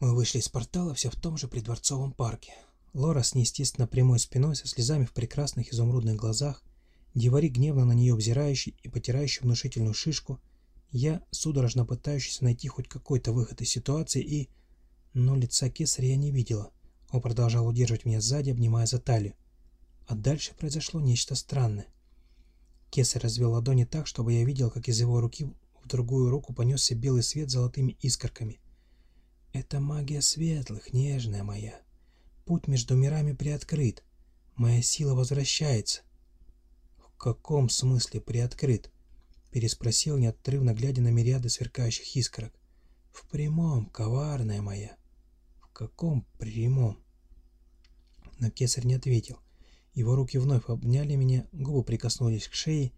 Мы вышли из портала все в том же придворцовом парке. Лора с неестественно прямой спиной, со слезами в прекрасных изумрудных глазах, Дивари гневно на нее взирающий и потирающий внушительную шишку, я, судорожно пытающийся найти хоть какой-то выход из ситуации и... Но лица кесаря я не видела. Он продолжал удерживать меня сзади, обнимая за талию. А дальше произошло нечто странное. Кесарь развел ладони так, чтобы я видел, как из его руки в другую руку понесся белый свет золотыми искорками. Это магия светлых, нежная моя. Путь между мирами приоткрыт. Моя сила возвращается. В каком смысле приоткрыт? Переспросил неотрывно, глядя на мириады сверкающих искорок. В прямом, коварная моя. В каком прямом? Но кесарь не ответил. Его руки вновь обняли меня, губы прикоснулись к шее,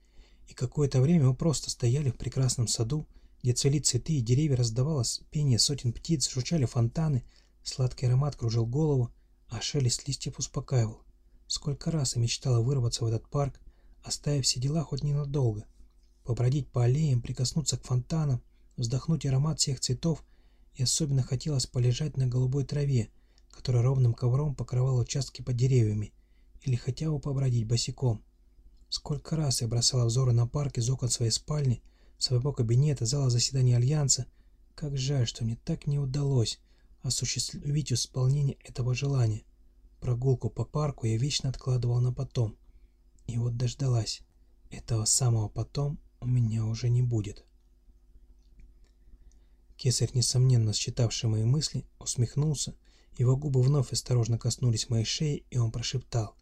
и какое-то время мы просто стояли в прекрасном саду, где цвели цветы и деревья, раздавалось пение сотен птиц, жучали фонтаны, сладкий аромат кружил голову, а шелест листьев успокаивал. Сколько раз я мечтала вырваться в этот парк, оставив все дела хоть ненадолго, побродить по аллеям, прикоснуться к фонтанам, вздохнуть аромат всех цветов, и особенно хотелось полежать на голубой траве, которая ровным ковром покрывала участки под деревьями, или хотя бы побродить босиком. Сколько раз я бросала взоры на парк из окон своей спальни, своего кабинета, зала заседания Альянса. Как жаль, что мне так не удалось осуществить исполнение этого желания. Прогулку по парку я вечно откладывал на потом. И вот дождалась. Этого самого потом у меня уже не будет. Кесарь, несомненно считавший мои мысли, усмехнулся, его губы вновь осторожно коснулись моей шеи, и он прошептал.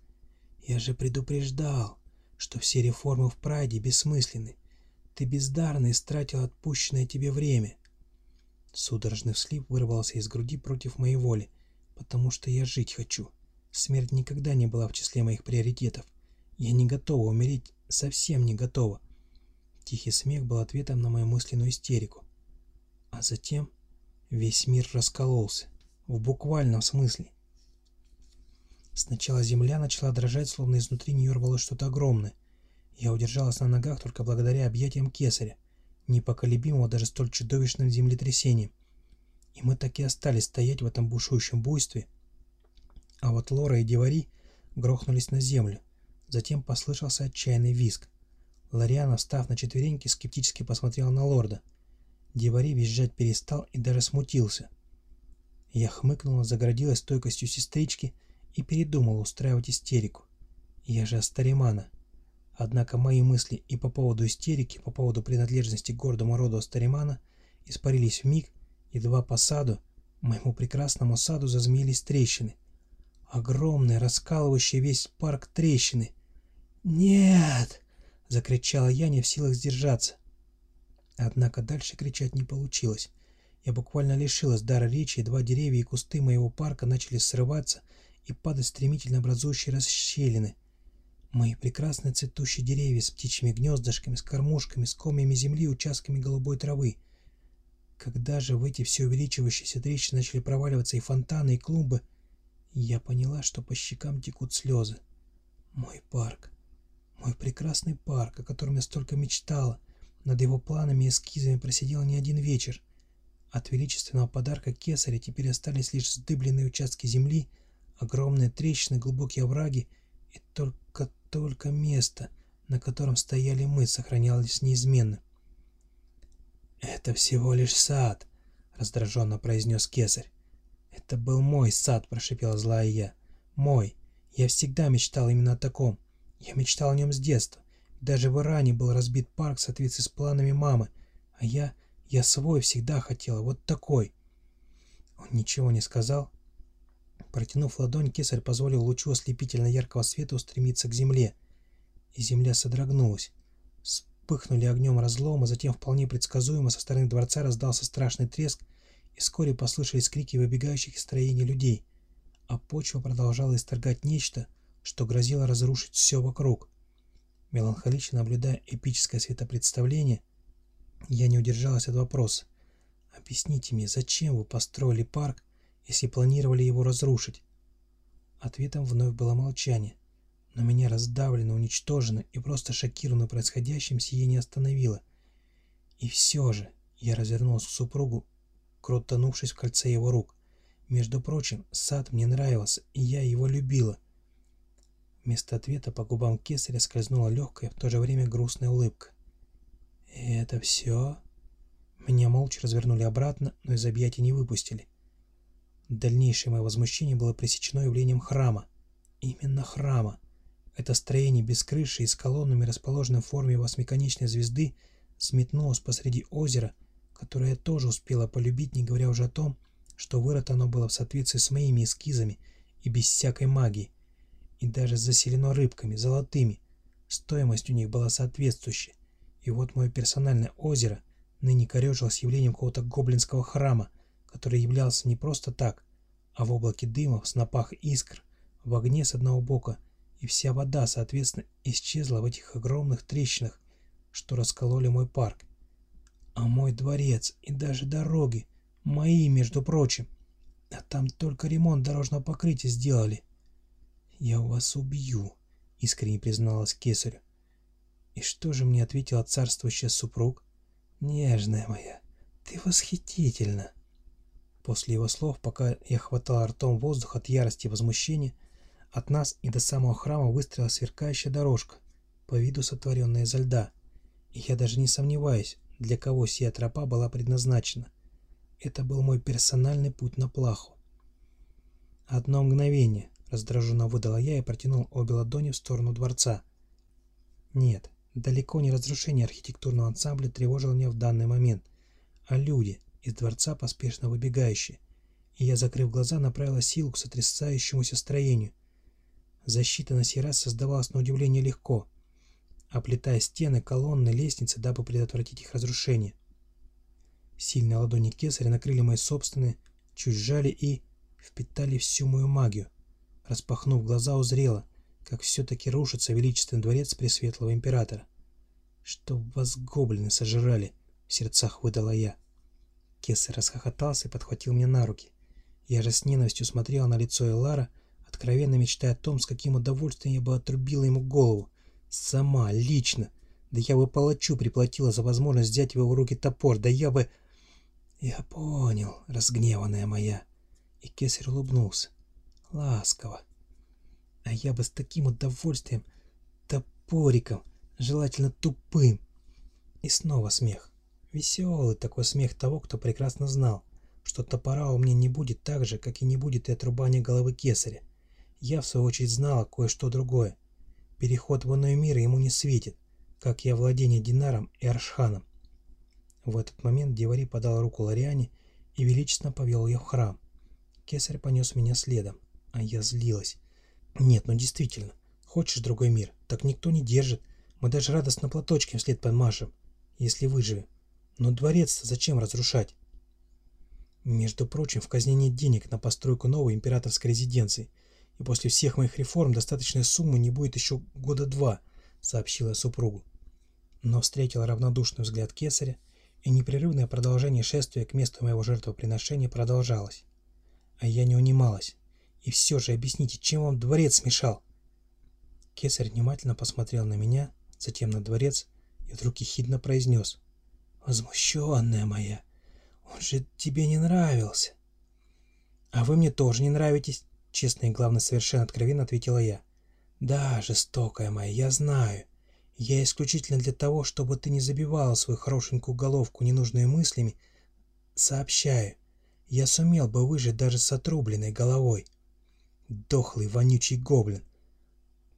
«Я же предупреждал, что все реформы в Прайде бессмысленны. Ты бездарно истратил отпущенное тебе время. Судорожный вслип вырвался из груди против моей воли, потому что я жить хочу. Смерть никогда не была в числе моих приоритетов. Я не готова умереть, совсем не готова. Тихий смех был ответом на мою мысленную истерику. А затем весь мир раскололся. В буквальном смысле. Сначала земля начала дрожать, словно изнутри нее рвалось что-то огромное. Я удержалась на ногах только благодаря объятиям кесаря, непоколебимого даже столь чудовищным землетрясением. И мы так и остались стоять в этом бушующем буйстве. А вот Лора и Девари грохнулись на землю. Затем послышался отчаянный визг. Лориана, встав на четвереньки, скептически посмотрел на лорда. Девари визжать перестал и даже смутился. Я хмыкнула, загородилась стойкостью сестрички и передумала устраивать истерику. Я же Астаримана. Однако мои мысли и по поводу истерики, по поводу принадлежности к гордому роду Астаримана испарились в миг, едва по саду, моему прекрасному саду зазмеились трещины. Огромные, раскалывающие весь парк трещины. «Нет!» — закричала я, не в силах сдержаться. Однако дальше кричать не получилось. Я буквально лишилась дара речи, и два деревья и кусты моего парка начали срываться и падать стремительно образующие расщелины — Мои прекрасные цветущие деревья с птичьими гнездышками, с кормушками, с комьями земли участками голубой травы. Когда же в эти все увеличивающиеся трещины начали проваливаться и фонтаны, и клумбы, я поняла, что по щекам текут слезы. Мой парк. Мой прекрасный парк, о котором я столько мечтала. Над его планами и эскизами просидела не один вечер. От величественного подарка кесаря теперь остались лишь сдыбленные участки земли, огромные трещины, глубокие овраги и только только место, на котором стояли мы, сохранялось неизменно. «Это всего лишь сад», — раздраженно произнес кесарь. «Это был мой сад», — прошипела злая я. «Мой. Я всегда мечтал именно о таком. Я мечтал о нем с детства. Даже в Иране был разбит парк в соответствии с планами мамы. А я... я свой всегда хотела. Вот такой». Он ничего не сказал, Протянув ладонь, кесарь позволил лучу ослепительно яркого света устремиться к земле. И земля содрогнулась. Вспыхнули огнем разломы, затем вполне предсказуемо со стороны дворца раздался страшный треск, и вскоре послышались крики выбегающих из строения людей. А почва продолжала исторгать нечто, что грозило разрушить все вокруг. Меланхолично наблюдая эпическое светопредставление, я не удержалась от вопроса. «Объясните мне, зачем вы построили парк, если планировали его разрушить? Ответом вновь было молчание. Но меня раздавлено, уничтожено и просто шокировано происходящим сие не остановило. И все же я развернулся к супругу, крутанувшись в кольце его рук. Между прочим, сад мне нравился, и я его любила. Вместо ответа по губам кесаря скользнула легкая, в то же время грустная улыбка. «И это все?» Меня молча развернули обратно, но из объятий не выпустили. Дальнейшее мое возмущение было пресечено явлением храма. Именно храма. Это строение без крыши и с колоннами, расположенным в форме восьмиконечной звезды, сметнулось посреди озера, которое я тоже успела полюбить, не говоря уже о том, что вырыто оно было в соответствии с моими эскизами и без всякой магии, и даже заселено рыбками, золотыми. Стоимость у них была соответствующая. И вот мое персональное озеро ныне корежилось явлением какого-то гоблинского храма, который являлся не просто так, а в облаке дыма, в снопах искр, в огне с одного бока, и вся вода, соответственно, исчезла в этих огромных трещинах, что раскололи мой парк. А мой дворец и даже дороги Мои, между прочим. А там только ремонт дорожного покрытия сделали. Я вас убью, искренне призналась кесарю. И что же мне ответила царствующая супруг? Нежная моя, ты восхитительна. После его слов, пока я хватал ртом воздух от ярости и возмущения, от нас и до самого храма выстрела сверкающая дорожка, по виду сотворенная изо льда. И я даже не сомневаюсь, для кого сия тропа была предназначена. Это был мой персональный путь на плаху. «Одно мгновение», — раздраженно выдала я и протянул обе ладони в сторону дворца. Нет, далеко не разрушение архитектурного ансамбля тревожило меня в данный момент, а люди, из дворца поспешно выбегающие, и я, закрыв глаза, направила силу к сотрясающемуся строению. Защита на сей раз создавалась на удивление легко, оплетая стены, колонны, лестницы, дабы предотвратить их разрушение. Сильные ладони кесаря накрыли мои собственные, чуть сжали и впитали всю мою магию. Распахнув глаза, узрела, как все-таки рушится величественный дворец Пресветлого Императора. «Чтоб вас гоблины сожрали!» — в сердцах выдала я. Кесарь расхохотался и подхватил меня на руки. Я же с ненавистью смотрела на лицо Элара, откровенно мечтая о том, с каким удовольствием я бы отрубила ему голову. Сама, лично. Да я бы палачу приплатила за возможность взять в его руки топор, да я бы... «Я понял, разгневанная моя». И кесарь улыбнулся. Ласково. А я бы с таким удовольствием, топориком, желательно тупым. И снова смех. Веселый такой смех того, кто прекрасно знал, что топора у меня не будет так же, как и не будет и отрубания головы кесаря. Я, в свою очередь, знала кое-что другое. Переход в иной мир ему не светит, как и овладение Динаром и Аршханом. В этот момент Девари подал руку Лариане и величественно повел ее в храм. Кесарь понес меня следом, а я злилась. Нет, ну действительно, хочешь другой мир, так никто не держит. Мы даже радостно платочком вслед помашем, если выживем. Но дворец зачем разрушать? Между прочим, в казне нет денег на постройку новой императорской резиденции, и после всех моих реформ достаточной суммы не будет еще года два, сообщила супругу. Но встретила равнодушный взгляд кесаря и непрерывное продолжение шествия к месту моего жертвоприношения продолжалось. А я не унималась. И все же объясните, чем вам дворец смешал? Кесарь внимательно посмотрел на меня, затем на дворец, и вдруг ехидно произнес. «Возмущенная моя, он же тебе не нравился». «А вы мне тоже не нравитесь», — честно и, главное, совершенно откровенно ответила я. «Да, жестокая моя, я знаю. Я исключительно для того, чтобы ты не забивала свою хорошенькую головку ненужными мыслями, сообщаю, я сумел бы выжить даже с отрубленной головой. Дохлый вонючий гоблин.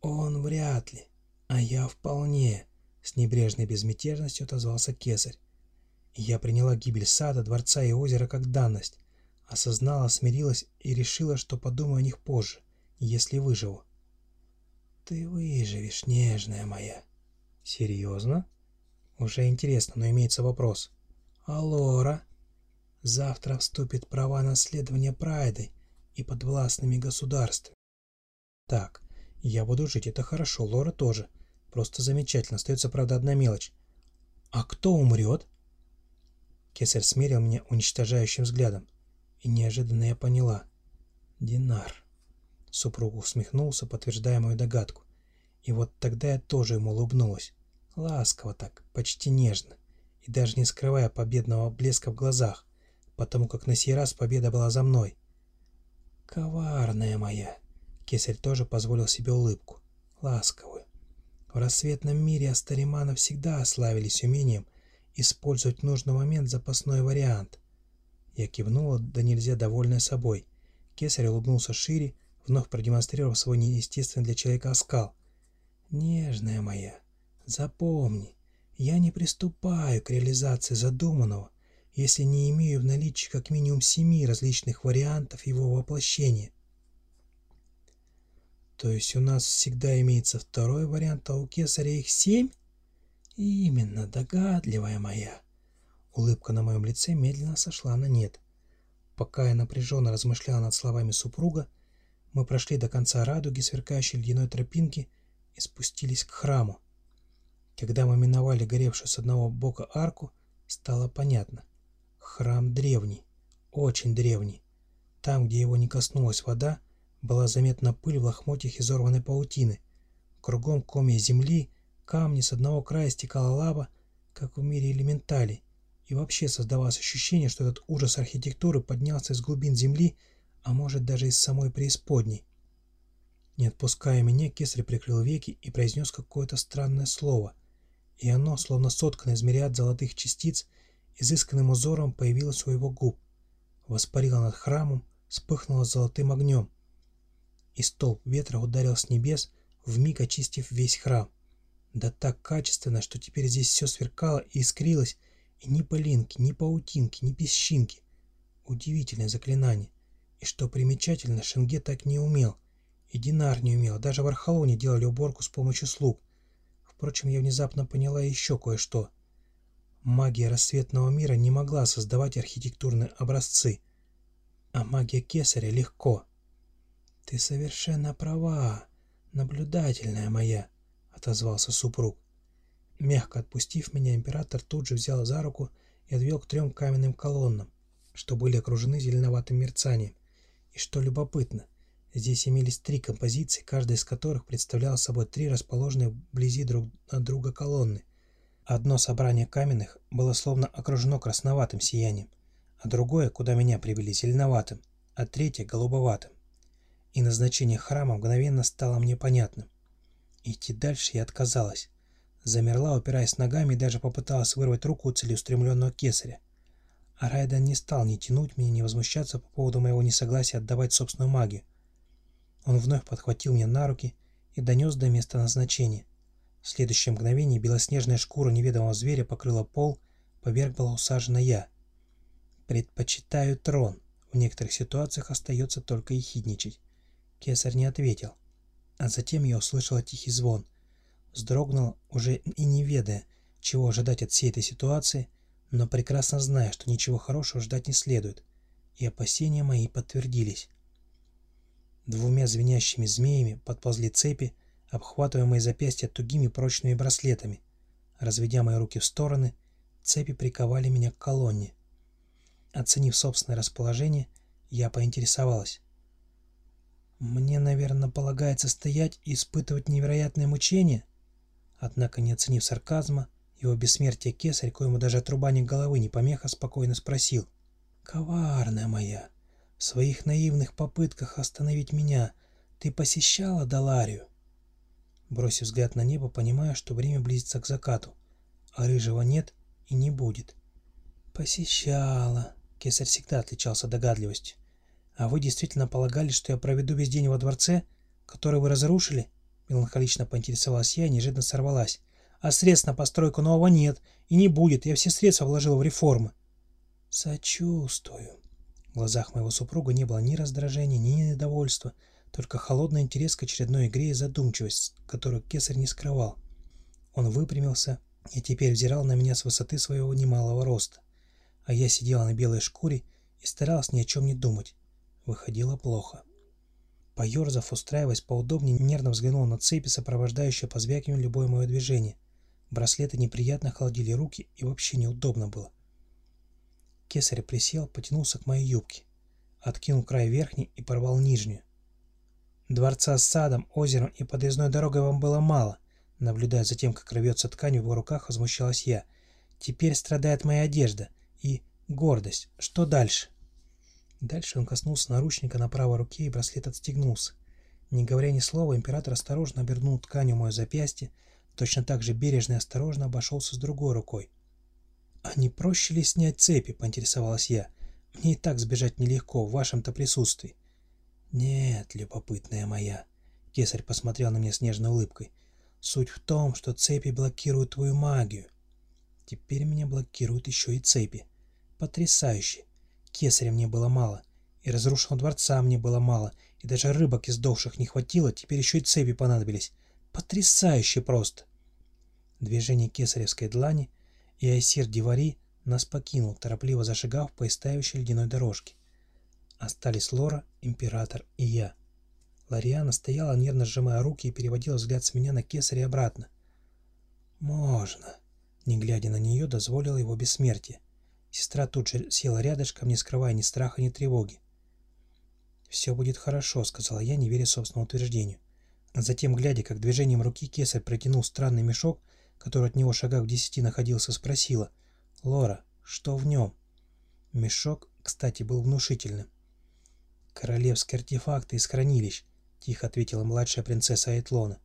Он вряд ли, а я вполне, с небрежной безмятежностью отозвался кесарь. Я приняла гибель сада, дворца и озера как данность, осознала, смирилась и решила, что подумаю о них позже, если выживу. Ты выживешь, нежная моя. Серьезно? Уже интересно, но имеется вопрос. А Лора? Завтра вступит права наследования Прайдой и подвластными государствами. Так, я буду жить, это хорошо, Лора тоже. Просто замечательно, остается, правда, одна мелочь. А кто умрет? Кесарь смерил меня уничтожающим взглядом. И неожиданно я поняла. Динар. Супруг усмехнулся, подтверждая мою догадку. И вот тогда я тоже ему улыбнулась. Ласково так, почти нежно. И даже не скрывая победного блеска в глазах, потому как на сей раз победа была за мной. Коварная моя. Кесарь тоже позволил себе улыбку. Ласковую. В рассветном мире Астаримана всегда ославились умением использовать в нужный момент запасной вариант. Я кивнула, да нельзя довольная собой. Кесарь улыбнулся шире, вновь продемонстрировав свой неестественный для человека оскал. «Нежная моя, запомни, я не приступаю к реализации задуманного, если не имею в наличии как минимум семи различных вариантов его воплощения. То есть у нас всегда имеется второй вариант, а у кесаря их семь? Именно, догадливая моя. Улыбка на моем лице медленно сошла на нет. Пока я напряженно размышлял над словами супруга, мы прошли до конца радуги, сверкающей ледяной тропинки, и спустились к храму. Когда мы миновали горевшую с одного бока арку, стало понятно. Храм древний, очень древний. Там, где его не коснулась вода, была заметна пыль в лохмотьях изорванной паутины. Кругом комья земли, камни, с одного края стекала лава, как в мире элементалей, и вообще создавалось ощущение, что этот ужас архитектуры поднялся из глубин земли, а может даже из самой преисподней. Не отпуская меня, кесарь прикрыл веки и произнес какое-то странное слово, и оно, словно сотканное из мириад золотых частиц, изысканным узором появилось у его губ, воспарило над храмом, вспыхнуло золотым огнем и столб ветра ударил с небес, вмиг очистив весь храм. Да так качественно, что теперь здесь все сверкало и искрилось, и ни пылинки, ни паутинки, ни песчинки. Удивительное заклинание. И что примечательно, Шенге так не умел. И Динар не умел, даже в Архалоне делали уборку с помощью слуг. Впрочем, я внезапно поняла еще кое-что. Магия рассветного мира не могла создавать архитектурные образцы, а магия Кесаря легко. «Ты совершенно права, наблюдательная моя», — отозвался супруг. Мягко отпустив меня, император тут же взял за руку и отвел к трем каменным колоннам, что были окружены зеленоватым мерцанием. И что любопытно, здесь имелись три композиции, каждая из которых представляла собой три расположенные вблизи друг от друга колонны. Одно собрание каменных было словно окружено красноватым сиянием, а другое, куда меня привели, зеленоватым, а третье — голубоватым и назначение храма мгновенно стало мне понятным. Идти дальше я отказалась. Замерла, упираясь ногами, и даже попыталась вырвать руку у целеустремленного кесаря. А Райден не стал ни тянуть меня, ни возмущаться по поводу моего несогласия отдавать собственную магию. Он вновь подхватил меня на руки и донес до места назначения. В следующее мгновение белоснежная шкура неведомого зверя покрыла пол, поверх была усажена я. «Предпочитаю трон», в некоторых ситуациях остается только ехидничать. Кесарь не ответил. А затем я услышала тихий звон. Вздрогнула, уже и не ведая, чего ожидать от всей этой ситуации, но прекрасно зная, что ничего хорошего ждать не следует. И опасения мои подтвердились. Двумя звенящими змеями подползли цепи, обхватывая мои запястья тугими прочными браслетами. Разведя мои руки в стороны, цепи приковали меня к колонне. Оценив собственное расположение, я поинтересовалась. Мне, наверное, полагается стоять и испытывать невероятное мучение? Однако, не оценив сарказма, его бессмертие кесарь, коему даже отрубание головы не помеха, спокойно спросил. «Коварная моя, в своих наивных попытках остановить меня ты посещала Даларию?» Бросив взгляд на небо, понимаю, что время близится к закату, а рыжего нет и не будет. «Посещала», — кесарь всегда отличался догадливостью. «А вы действительно полагали, что я проведу весь день во дворце, который вы разрушили?» Меланхолично поинтересовалась я и неожиданно сорвалась. «А средств на постройку нового нет и не будет. Я все средства вложила в реформы». «Сочувствую». В глазах моего супруга не было ни раздражения, ни недовольства, только холодный интерес к очередной игре и задумчивость, которую кесарь не скрывал. Он выпрямился и теперь взирал на меня с высоты своего немалого роста. А я сидела на белой шкуре и старалась ни о чем не думать. Выходило плохо. Поерзав, устраиваясь поудобнее, нервно взглянул на цепи, сопровождающие позвякиванием любое мое движение. Браслеты неприятно холодили руки и вообще неудобно было. Кесарь присел, потянулся к моей юбке. Откинул край верхней и порвал нижнюю. Дворца с садом, озером и подъездной дорогой вам было мало. Наблюдая за тем, как рвется ткань в его руках, возмущалась я. Теперь страдает моя одежда и гордость. Что дальше? Дальше он коснулся наручника на правой руке, и браслет отстегнулся. Не говоря ни слова, император осторожно обернул тканью мое запястье, точно так же бережно и осторожно обошелся с другой рукой. «А не проще ли снять цепи?» — поинтересовалась я. «Мне и так сбежать нелегко, в вашем-то присутствии». «Нет, любопытная моя», — кесарь посмотрел на меня с нежной улыбкой. «Суть в том, что цепи блокируют твою магию. Теперь меня блокируют еще и цепи. Потрясающе. Кесаря мне было мало, и разрушенного дворца мне было мало, и даже рыбок издохших не хватило, теперь еще и цепи понадобились. Потрясающе просто. Движение кесаревской длани, и Айсир Дивари нас покинул, торопливо зашагав по истающей ледяной дорожке. Остались Лора, Император и я. Лариана стояла, нервно сжимая руки, и переводила взгляд с меня на кесаря обратно. «Можно», — не глядя на нее, дозволила его бессмертие. Сестра тут же села рядышком, не скрывая ни страха, ни тревоги. «Все будет хорошо», — сказала я, не веря собственному утверждению. Затем, глядя, как движением руки кесарь протянул странный мешок, который от него шагах в десяти находился, спросила. «Лора, что в нем?» Мешок, кстати, был внушительным. «Королевские артефакты из хранилищ», — тихо ответила младшая принцесса Айтлона.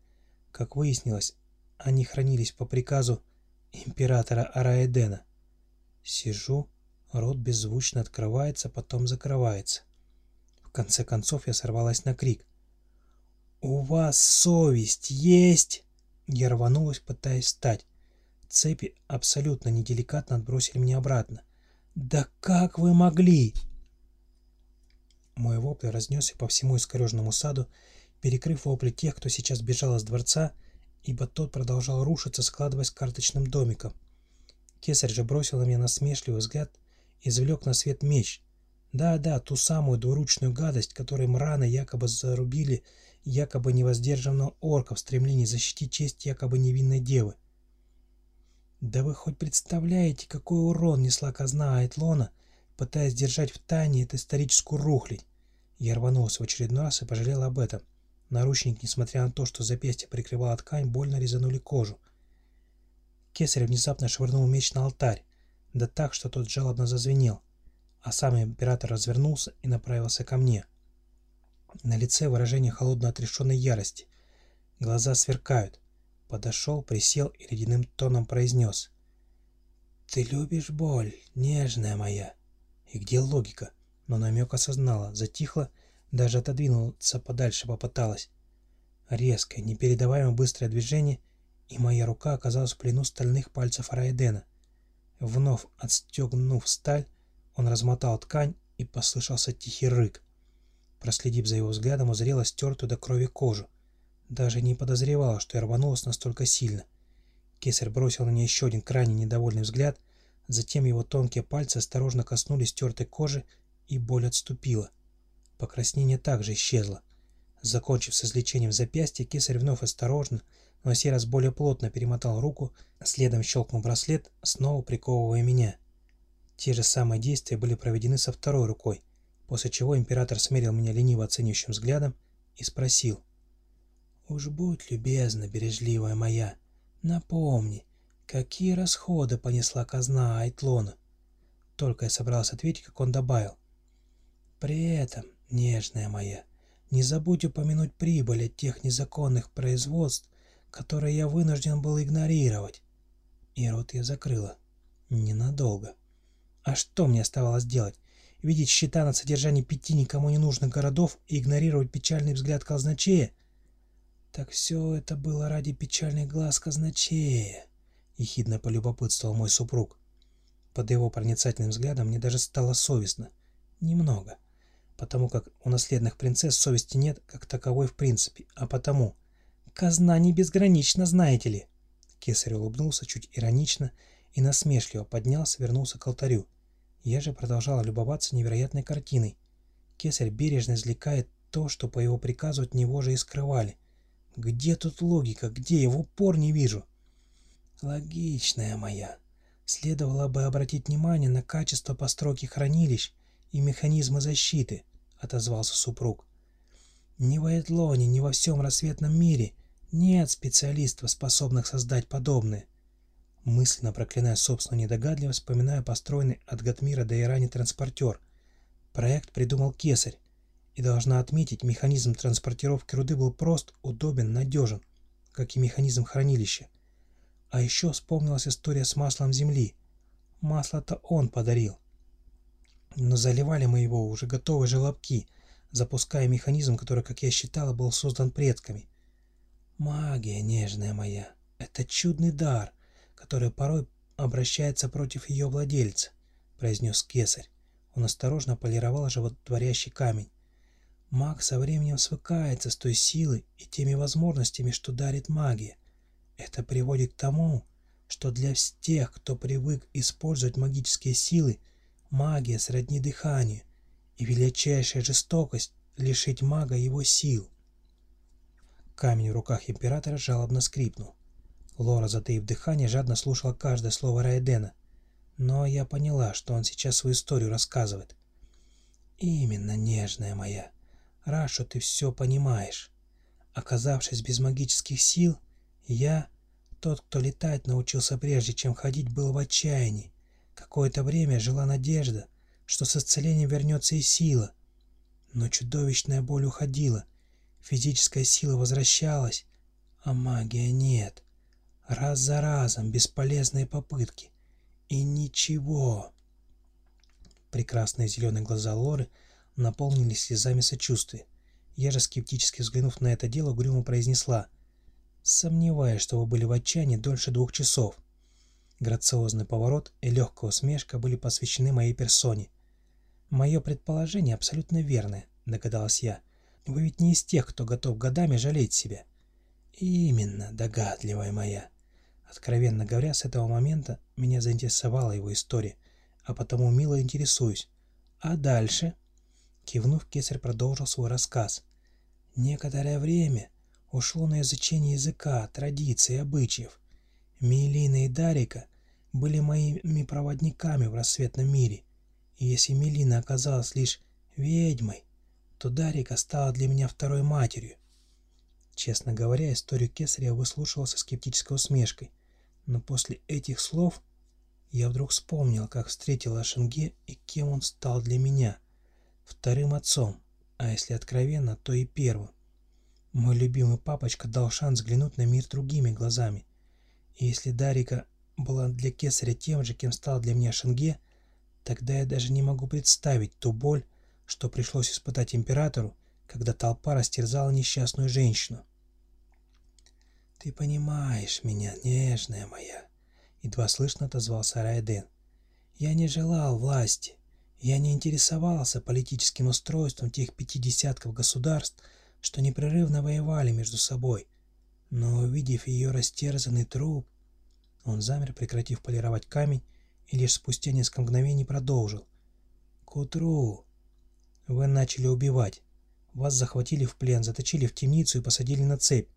Как выяснилось, они хранились по приказу императора Араэдена. Сижу, рот беззвучно открывается, потом закрывается. В конце концов я сорвалась на крик. «У вас совесть есть?» Я рванулась, пытаясь встать. Цепи абсолютно неделикатно отбросили меня обратно. «Да как вы могли?» Мой вопль разнесся по всему искореженному саду, перекрыв вопли тех, кто сейчас бежал из дворца, ибо тот продолжал рушиться, складываясь карточным домиком. Кесарь же бросил на меня насмешливый взгляд и извлек на свет меч. Да-да, ту самую двуручную гадость, которой мраны якобы зарубили якобы невоздержанного орка в стремлении защитить честь якобы невинной девы. Да вы хоть представляете, какой урон несла казна Айтлона, пытаясь держать в тайне эту историческую рухлядь? Я рванулся в очередной раз и пожалел об этом. Наручники, несмотря на то, что запястье прикрывала ткань, больно резанули кожу. Кесарь внезапно швырнул меч на алтарь, да так, что тот жалобно зазвенел, а сам император развернулся и направился ко мне. На лице выражение холодно отрешенной ярости. Глаза сверкают. Подошел, присел и ледяным тоном произнес. «Ты любишь боль, нежная моя». И где логика? Но намек осознала, затихла, даже отодвинуться подальше попыталась. Резкое, непередаваемо быстрое движение, и моя рука оказалась в плену стальных пальцев Райдена. Вновь отстегнув сталь, он размотал ткань, и послышался тихий рык. Проследив за его взглядом, узрела стертую до крови кожу. Даже не подозревала, что я рванулась настолько сильно. Кесарь бросил на нее еще один крайне недовольный взгляд, затем его тонкие пальцы осторожно коснулись стертой кожи, и боль отступила. Покраснение также исчезло. Закончив с излечением запястья, кесарь вновь осторожно, но сей раз более плотно перемотал руку, следом щелкнул браслет, снова приковывая меня. Те же самые действия были проведены со второй рукой после чего император смерил меня лениво оценивающим взглядом и спросил. «Уж будь любезна, бережливая моя, напомни, какие расходы понесла казна Айтлона?» Только я собрался ответить, как он добавил. «При этом, нежная моя, не забудь упомянуть прибыль от тех незаконных производств, которые я вынужден был игнорировать». И рот я закрыла. Ненадолго. А что мне оставалось делать? видеть счета на содержание пяти никому не нужных городов и игнорировать печальный взгляд казначея? Так все это было ради печальных глаз казначея, ехидно полюбопытствовал мой супруг. Под его проницательным взглядом мне даже стало совестно. Немного. Потому как у наследных принцесс совести нет, как таковой в принципе, а потому... Казна не безгранична, знаете ли. Кесарь улыбнулся чуть иронично и насмешливо поднялся, вернулся к алтарю. Я же продолжала любоваться невероятной картиной. Кесарь бережно извлекает то, что по его приказу от него же и скрывали. Где тут логика? Где? В упор не вижу. Логичная моя. Следовало бы обратить внимание на качество постройки хранилищ и механизмы защиты, отозвался супруг. Ни в Этлоне, ни во всем рассветном мире нет специалистов, способных создать подобное. Мысленно проклиная собственную недогадливость, вспоминая построенный от Гатмира до Ирани транспортер. Проект придумал Кесарь, и должна отметить, механизм транспортировки руды был прост, удобен, надежен, как и механизм хранилища. А еще вспомнилась история с маслом земли. Масло-то он подарил. Но заливали мы его уже готовые желобки, запуская механизм, который, как я считала, был создан предками. Магия, нежная моя, это чудный дар, который порой обращается против ее владельца, произнес кесарь. Он осторожно полировал животворящий камень. Маг со временем свыкается с той силой и теми возможностями, что дарит магия. Это приводит к тому, что для тех, кто привык использовать магические силы, магия сродни дыханию, и величайшая жестокость — лишить мага его сил. Камень в руках императора жалобно скрипнул. Лора, затаив дыхание, жадно слушала каждое слово Райдена. Но я поняла, что он сейчас свою историю рассказывает. «Именно, нежная моя. Рад, что ты все понимаешь. Оказавшись без магических сил, я, тот, кто летать научился прежде, чем ходить, был в отчаянии. Какое-то время жила надежда, что с исцелением вернется и сила. Но чудовищная боль уходила, физическая сила возвращалась, а магия нет. Раз за разом бесполезные попытки. И ничего. Прекрасные зеленые глаза Лоры наполнились слезами сочувствия. Я же, скептически взглянув на это дело, угрюмо произнесла, сомневаясь, что вы были в отчаянии дольше двух часов. Грациозный поворот и легкая усмешка были посвящены моей персоне. «Мое предположение абсолютно верное», — догадалась я. «Вы ведь не из тех, кто готов годами жалеть себя». «Именно, догадливая моя», Откровенно говоря, с этого момента меня заинтересовала его история, а потому мило интересуюсь. А дальше? Кивнув, кесарь продолжил свой рассказ. Некоторое время ушло на изучение языка, традиций, обычаев. Мелина и Дарика были моими проводниками в рассветном мире, и если Мелина оказалась лишь ведьмой, то Дарика стала для меня второй матерью. Честно говоря, историю Кесаря выслушивал со скептической усмешкой. Но после этих слов я вдруг вспомнил, как встретил Ашенге и кем он стал для меня. Вторым отцом, а если откровенно, то и первым. Мой любимый папочка дал шанс взглянуть на мир другими глазами. И если Дарика была для Кесаря тем же, кем стал для меня Шенге, тогда я даже не могу представить ту боль, что пришлось испытать императору, когда толпа растерзала несчастную женщину. «Ты понимаешь меня, нежная моя», — едва слышно отозвался Райден. «Я не желал власти. Я не интересовался политическим устройством тех пяти десятков государств, что непрерывно воевали между собой. Но, увидев ее растерзанный труп...» Он замер, прекратив полировать камень, и лишь спустя несколько мгновений продолжил. «К утру вы начали убивать. Вас захватили в плен, заточили в темницу и посадили на цепь.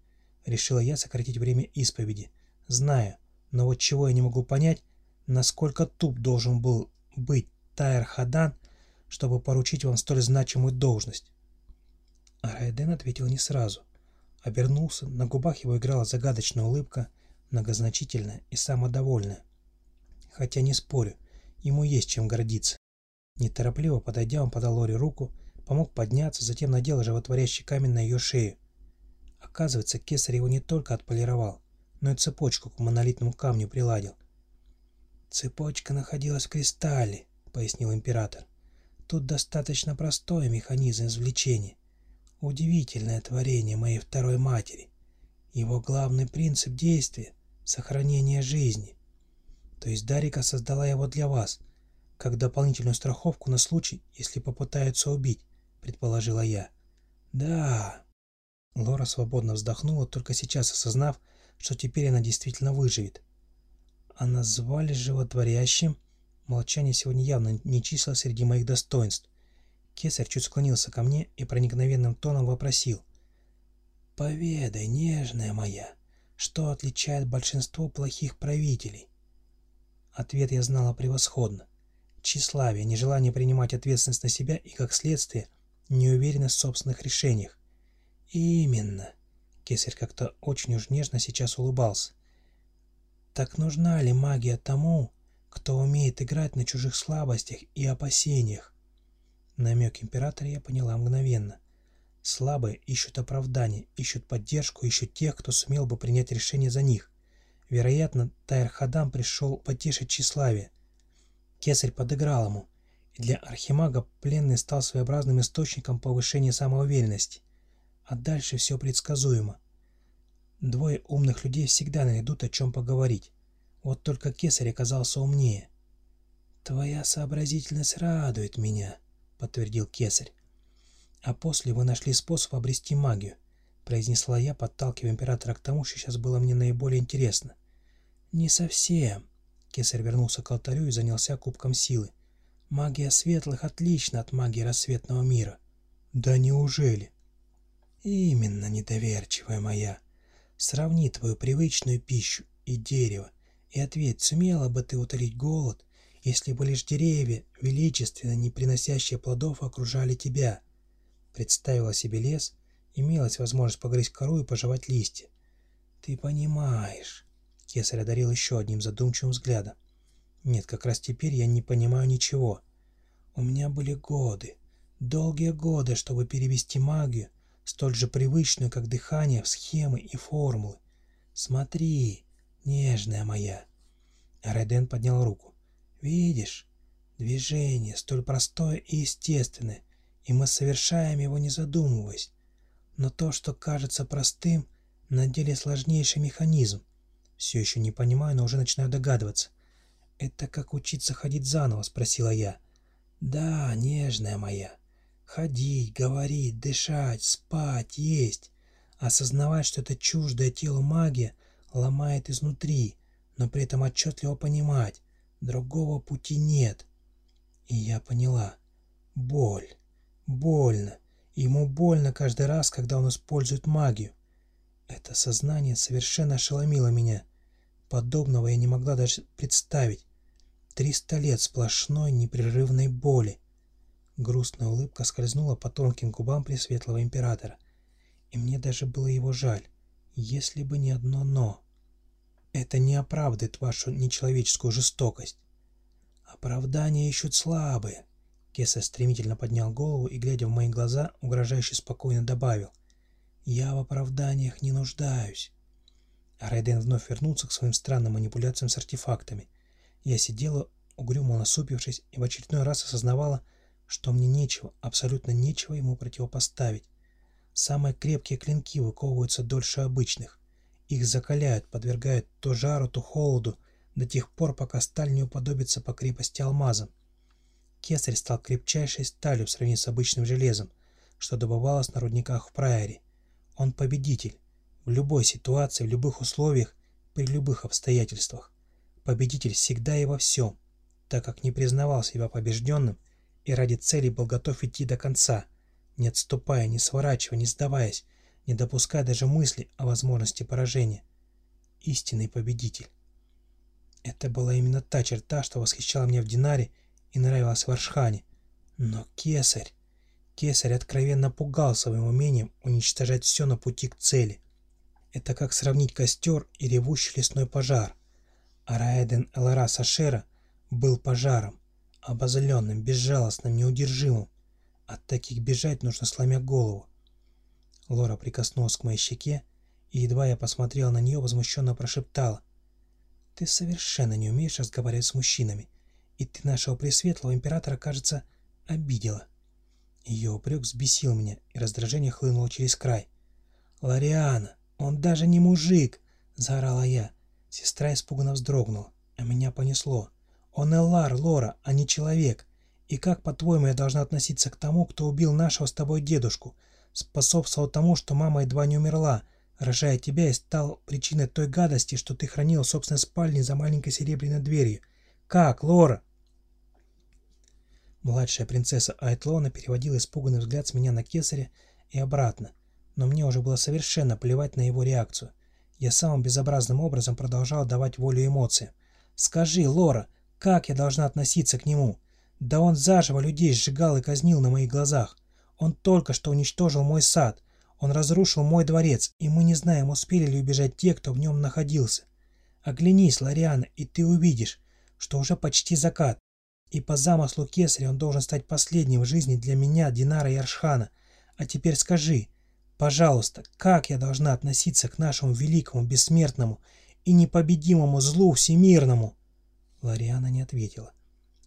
Решила я сократить время исповеди. Знаю, но вот чего я не могу понять, насколько туп должен был быть Тайр Хадан, чтобы поручить вам столь значимую должность. Райден ответил не сразу. Обернулся, на губах его играла загадочная улыбка, многозначительная и самодовольная. Хотя не спорю, ему есть чем гордиться. Неторопливо подойдя, он подал Лоре руку, помог подняться, затем надел животворящий камень на ее шею. Оказывается, кесарь его не только отполировал, но и цепочку к монолитному камню приладил. «Цепочка находилась в кристалле», — пояснил император. «Тут достаточно простой механизм извлечения. Удивительное творение моей второй матери. Его главный принцип действия — сохранение жизни. То есть Дарика создала его для вас, как дополнительную страховку на случай, если попытаются убить», — предположила я. «Да, Лора свободно вздохнула, только сейчас осознав, что теперь она действительно выживет. А назвали животворящим? Молчание сегодня явно не числилось среди моих достоинств. Кесарь чуть склонился ко мне и проникновенным тоном вопросил. «Поведай, нежная моя, что отличает большинство плохих правителей?» Ответ я знала превосходно. Тщеславие, нежелание принимать ответственность на себя и, как следствие, неуверенность в собственных решениях. «Именно». Кесарь как-то очень уж нежно сейчас улыбался. «Так нужна ли магия тому, кто умеет играть на чужих слабостях и опасениях? Намек императора я поняла мгновенно. Слабые ищут оправдания, ищут поддержку, ищут тех, кто сумел бы принять решение за них. Вероятно, Тайр-Хадам пришел потешить тщеславие. Кесарь подыграл ему, и для архимага пленный стал своеобразным источником повышения самоуверенности. А дальше все предсказуемо. Двое умных людей всегда найдут о чем поговорить. Вот только Кесарь оказался умнее. «Твоя сообразительность радует меня», — подтвердил Кесарь. «А после вы нашли способ обрести магию», — произнесла я, подталкивая императора к тому, что сейчас было мне наиболее интересно. «Не совсем», — Кесарь вернулся к алтарю и занялся кубком силы. «Магия светлых отлична от магии рассветного мира». «Да неужели?» «Именно, недоверчивая моя. Сравни твою привычную пищу и дерево, и ответь, сумела бы ты утолить голод, если бы лишь деревья, величественно не приносящие плодов, окружали тебя. Представила себе лес, имелась возможность погрызть кору и пожевать листья. Ты понимаешь. Кесарь одарил еще одним задумчивым взглядом. Нет, как раз теперь я не понимаю ничего. У меня были годы, долгие годы, чтобы перевести магию, столь же привычную, как дыхание, в схемы и формулы. Смотри, нежная моя. Райден поднял руку. Видишь, движение столь простое и естественное, и мы совершаем его не задумываясь. Но то, что кажется простым, на деле сложнейший механизм. Все еще не понимаю, но уже начинаю догадываться. «Это как учиться ходить заново?» — спросила я. «Да, нежная моя. Ходить, говорить, дышать, спать, есть. Осознавать, что это чуждое телу магия, ломает изнутри, но при этом отчетливо понимать, другого пути нет. И я поняла. Боль. Больно. Ему больно каждый раз, когда он использует магию. Это сознание совершенно ошеломило меня. Подобного я не могла даже представить. Триста лет сплошной непрерывной боли. Грустная улыбка скользнула по тонким губам Пресветлого Императора. И мне даже было его жаль, если бы не одно «но». Это не оправдает вашу нечеловеческую жестокость. Оправдания ищут слабые. Кеса стремительно поднял голову и, глядя в мои глаза, угрожающе спокойно добавил. «Я в оправданиях не нуждаюсь». Райден вновь вернулся к своим странным манипуляциям с артефактами. Я сидела, угрюмо насупившись, и в очередной раз осознавала, что мне нечего, абсолютно нечего ему противопоставить. Самые крепкие клинки выковываются дольше обычных. Их закаляют, подвергают то жару, то холоду, до тех пор, пока сталь не уподобится по крепости алмазам. Кесарь стал крепчайшей сталью в сравнении с обычным железом, что добывалось на рудниках в Прайоре. Он победитель. В любой ситуации, в любых условиях, при любых обстоятельствах. Победитель всегда и во всем, так как не признавал себя побежденным и ради цели был готов идти до конца, не отступая, не сворачивая, не сдаваясь, не допуская даже мысли о возможности поражения. Истинный победитель. Это была именно та черта, что восхищала меня в Динаре и нравилась в Аршхане. Но Кесарь... Кесарь откровенно пугал своим умением уничтожать все на пути к цели. Это как сравнить костер и ревущий лесной пожар. А Раэден Элара Сашера был пожаром, обозленным, безжалостным, неудержимым. От таких бежать нужно сломя голову. Лора прикоснулась к моей щеке, и едва я посмотрел на нее, возмущенно прошептала. «Ты совершенно не умеешь разговаривать с мужчинами, и ты нашего пресветлого императора, кажется, обидела». Ее упрек взбесил меня, и раздражение хлынуло через край. «Лориана, он даже не мужик!» — заорала я. Сестра испуганно вздрогнула, а меня понесло. «Он Эллар, Лора, а не человек. И как, по-твоему, я должна относиться к тому, кто убил нашего с тобой дедушку?» способствовал тому, что мама едва не умерла, рожая тебя и стал причиной той гадости, что ты хранил в собственной спальне за маленькой серебряной дверью. Как, Лора?» Младшая принцесса Айтлона переводила испуганный взгляд с меня на кесаря и обратно, но мне уже было совершенно плевать на его реакцию. Я самым безобразным образом продолжал давать волю эмоциям. «Скажи, Лора, как я должна относиться к нему? Да он заживо людей сжигал и казнил на моих глазах. Он только что уничтожил мой сад. Он разрушил мой дворец, и мы не знаем, успели ли убежать те, кто в нем находился. Оглянись, Лориана, и ты увидишь, что уже почти закат. И по замыслу Кесаря он должен стать последним в жизни для меня, Динара и Аршхана. А теперь скажи, пожалуйста, как я должна относиться к нашему великому, бессмертному и непобедимому злу всемирному?» Лариана не ответила.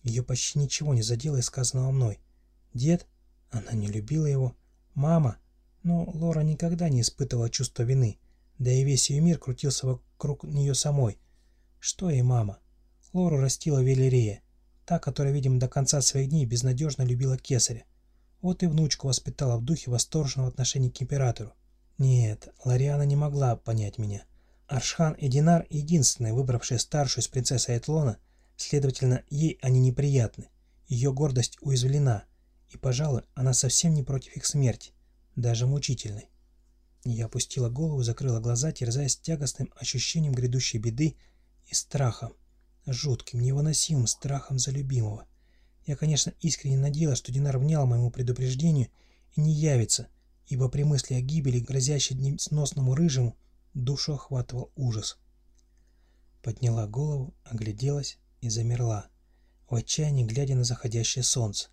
Ее почти ничего не задело из сказанного мной. Дед? Она не любила его. Мама? Но Лора никогда не испытывала чувства вины. Да и весь ее мир крутился вокруг нее самой. Что ей мама? Лору растила Велерея. Та, которая, видимо, до конца своих дней безнадежно любила кесаря. Вот и внучку воспитала в духе восторженного отношения к императору. Нет, Лариана не могла понять меня. Аршхан и Динар, единственные, выбравшие старшую из принцессы Айтлона, следовательно, ей они неприятны. Ее гордость уязвлена, и, пожалуй, она совсем не против их смерти, даже мучительной. Я опустила голову закрыла глаза, терзаясь тягостным ощущением грядущей беды и страхом жутким, невыносимым страхом за любимого. Я, конечно, искренне надеялась, что Динар внял моему предупреждению и не явится, ибо при мысли о гибели, грозящей сносному рыжему, душу охватывал ужас. Подняла голову, огляделась и замерла, в отчаянии глядя на заходящее солнце.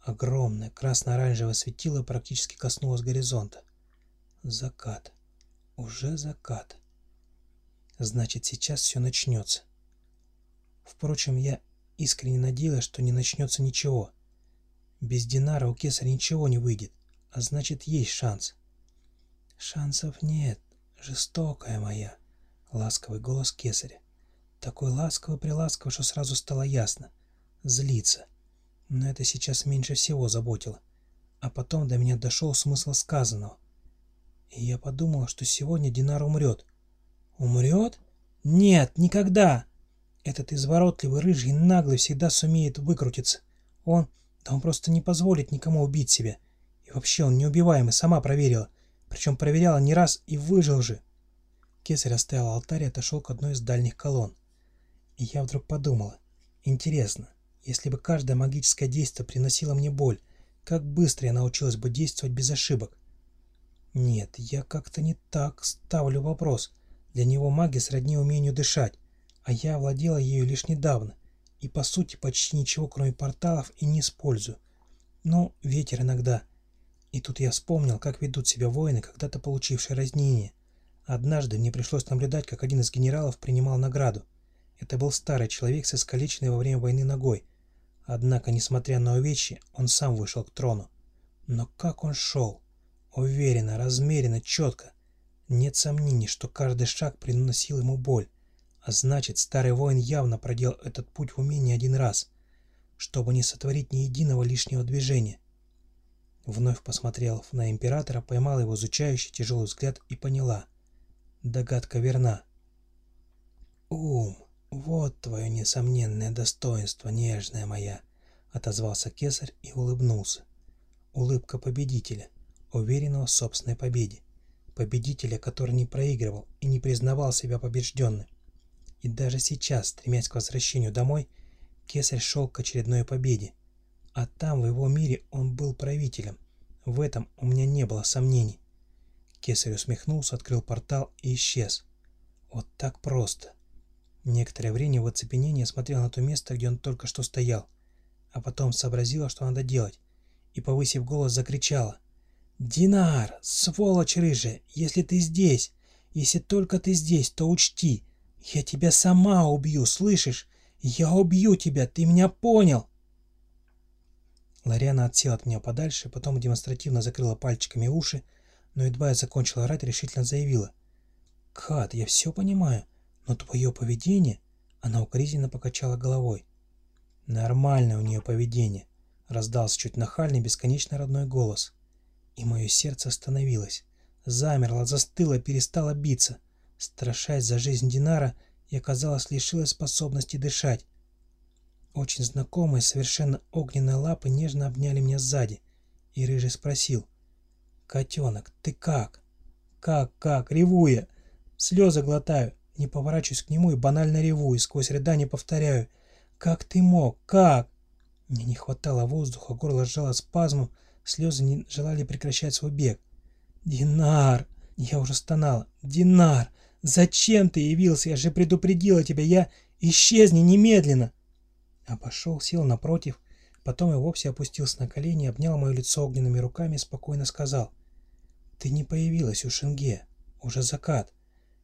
Огромное красно-оранжевое светило практически коснулось горизонта. Закат. Уже закат. Значит, сейчас все начнется. Впрочем, я искренне надеялась, что не начнется ничего. Без Динара у Кесаря ничего не выйдет, а значит, есть шанс. Шансов нет, жестокая моя, ласковый голос Кесаря. Такой ласковый-приласковый, что сразу стало ясно. Злиться. Но это сейчас меньше всего заботило. А потом до меня дошел смысл сказанного. И я подумала, что сегодня Динар умрет. Умрет? Нет, никогда! Этот изворотливый, рыжий, наглый всегда сумеет выкрутиться. Он... Да он просто не позволит никому убить себя. И вообще он неубиваемый, сама проверила. Причем проверяла не раз и выжил же. Кесарь оставил алтарь и отошел к одной из дальних колонн. И я вдруг подумала. Интересно, если бы каждое магическое действие приносило мне боль, как быстро я научилась бы действовать без ошибок? Нет, я как-то не так ставлю вопрос. Для него магия сродни умению дышать а я овладела ею лишь недавно, и по сути почти ничего кроме порталов и не использую. Ну, ветер иногда. И тут я вспомнил, как ведут себя воины, когда-то получившие разнение. Однажды мне пришлось наблюдать, как один из генералов принимал награду. Это был старый человек с искалеченной во время войны ногой. Однако, несмотря на увечья, он сам вышел к трону. Но как он шел! Уверенно, размеренно, четко. Нет сомнений, что каждый шаг приносил ему боль. А значит, старый воин явно проделал этот путь в уме не один раз, чтобы не сотворить ни единого лишнего движения. Вновь посмотрел на императора, поймал его изучающий тяжелый взгляд и поняла. Догадка верна. «Ум, вот твое несомненное достоинство, нежная моя!» — отозвался кесарь и улыбнулся. Улыбка победителя, уверенного в собственной победе. Победителя, который не проигрывал и не признавал себя побежденным. И даже сейчас, стремясь к возвращению домой, Кесарь шел к очередной победе. А там, в его мире, он был правителем. В этом у меня не было сомнений. Кесарь усмехнулся, открыл портал и исчез. Вот так просто. Некоторое время в оцепенении смотрел на то место, где он только что стоял, а потом сообразила, что надо делать, и, повысив голос, закричала. «Динар, сволочь рыжая, если ты здесь, если только ты здесь, то учти, «Я тебя сама убью, слышишь? Я убью тебя, ты меня понял!» Лариана отсела от меня подальше, потом демонстративно закрыла пальчиками уши, но едва я закончила орать, решительно заявила. «Кат, я все понимаю, но твое поведение...» Она укоризненно покачала головой. «Нормальное у нее поведение», — раздался чуть нахальный, бесконечно родной голос. И мое сердце остановилось. Замерло, застыло, перестало биться — Страшась за жизнь Динара, я, казалось, лишилась способности дышать. Очень знакомые, совершенно огненные лапы нежно обняли меня сзади, и Рыжий спросил. «Котенок, ты как?» «Как, как? Реву я!» Слезы глотаю, не поворачиваюсь к нему и банально реву, и сквозь рыдания повторяю. «Как ты мог? Как?» Мне не хватало воздуха, горло сжало спазмом, слезы не желали прекращать свой бег. «Динар!» Я уже стонала. «Динар! «Зачем ты явился? Я же предупредила тебя! Я... Исчезни немедленно!» Обошел, сел напротив, потом и вовсе опустился на колени, обнял мое лицо огненными руками и спокойно сказал. «Ты не появилась у Шенге. Уже закат.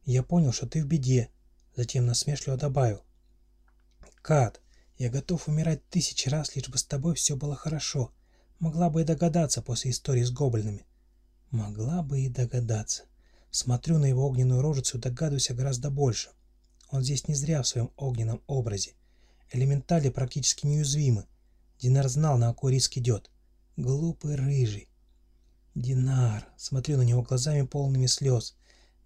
Я понял, что ты в беде». Затем насмешливо добавил. «Кат, я готов умирать тысячи раз, лишь бы с тобой все было хорошо. Могла бы и догадаться после истории с гоблинами». Могла бы и догадаться. Смотрю на его огненную рожицу и догадываюсь гораздо больше. Он здесь не зря в своем огненном образе. Элементали практически неуязвимы. Динар знал, на какой риск идет. Глупый рыжий. Динар. Смотрю на него глазами полными слез.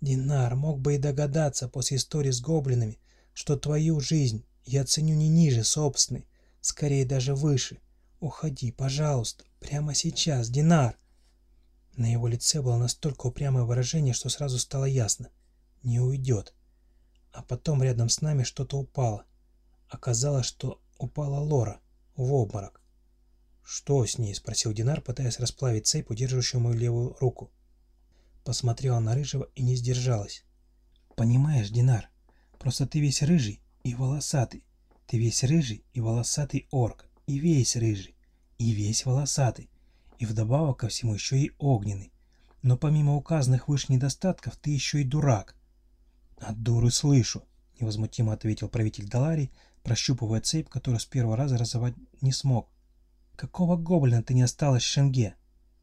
Динар мог бы и догадаться после истории с гоблинами, что твою жизнь я ценю не ниже собственной, скорее даже выше. Уходи, пожалуйста, прямо сейчас, Динар. На его лице было настолько упрямое выражение, что сразу стало ясно. Не уйдет. А потом рядом с нами что-то упало. Оказалось, что упала Лора в обморок. «Что с ней?» — спросил Динар, пытаясь расплавить цепь, удерживающую мою левую руку. Посмотрела на Рыжего и не сдержалась. «Понимаешь, Динар, просто ты весь рыжий и волосатый. Ты весь рыжий и волосатый орк, и весь рыжий, и весь волосатый и вдобавок ко всему еще и огненный. Но помимо указанных выше недостатков, ты еще и дурак. От дуры слышу, невозмутимо ответил правитель Даларий, прощупывая цепь, которую с первого раза разорвать не смог. Какого гоблина ты не осталась в Шенге?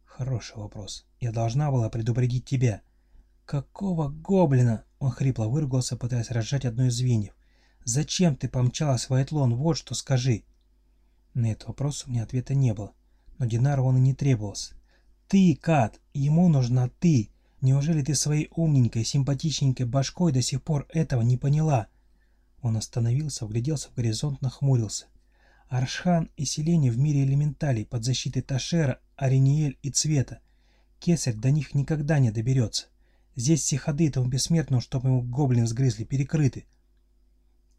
Хороший вопрос. Я должна была предупредить тебя. Какого гоблина? Он хрипло выругался, пытаясь разжать одно из звеньев. Зачем ты помчалась в Айтлон? Вот что скажи. На этот вопрос у меня ответа не было но Динару он и не требовался. «Ты, Кат, ему нужна ты. Неужели ты своей умненькой, симпатичненькой башкой до сих пор этого не поняла?» Он остановился, вгляделся в горизонт, нахмурился. Аршхан и селение в мире элементалей под защитой Ташера, Ариниэль и Цвета. Кесарь до них никогда не доберется. Здесь все ходы этому бессмертному, чтобы ему гоблин сгрызли, перекрыты.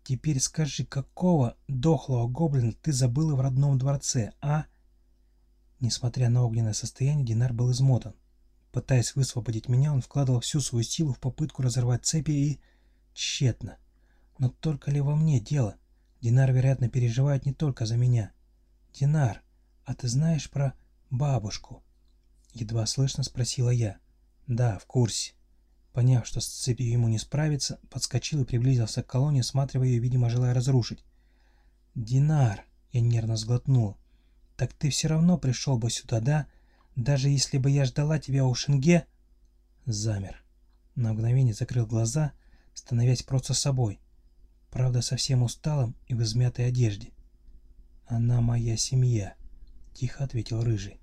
Теперь скажи, какого дохлого гоблина ты забыла в родном дворце, а? Несмотря на огненное состояние, Динар был измотан. Пытаясь высвободить меня, он вкладывал всю свою силу в попытку разорвать цепи и... тщетно. Но только ли во мне дело? Динар, вероятно, переживает не только за меня. «Динар, а ты знаешь про бабушку?» Едва слышно спросила я. «Да, в курсе». Поняв, что с цепью ему не справиться, подскочил и приблизился к колонне, осматривая ее, видимо, желая разрушить. «Динар!» — я нервно сглотнул. Так ты все равно пришел бы сюда, да? Даже если бы я ждала тебя у Шенге...» Замер. На мгновение закрыл глаза, становясь просто собой. Правда, совсем усталым и в измятой одежде. «Она моя семья», — тихо ответил Рыжий.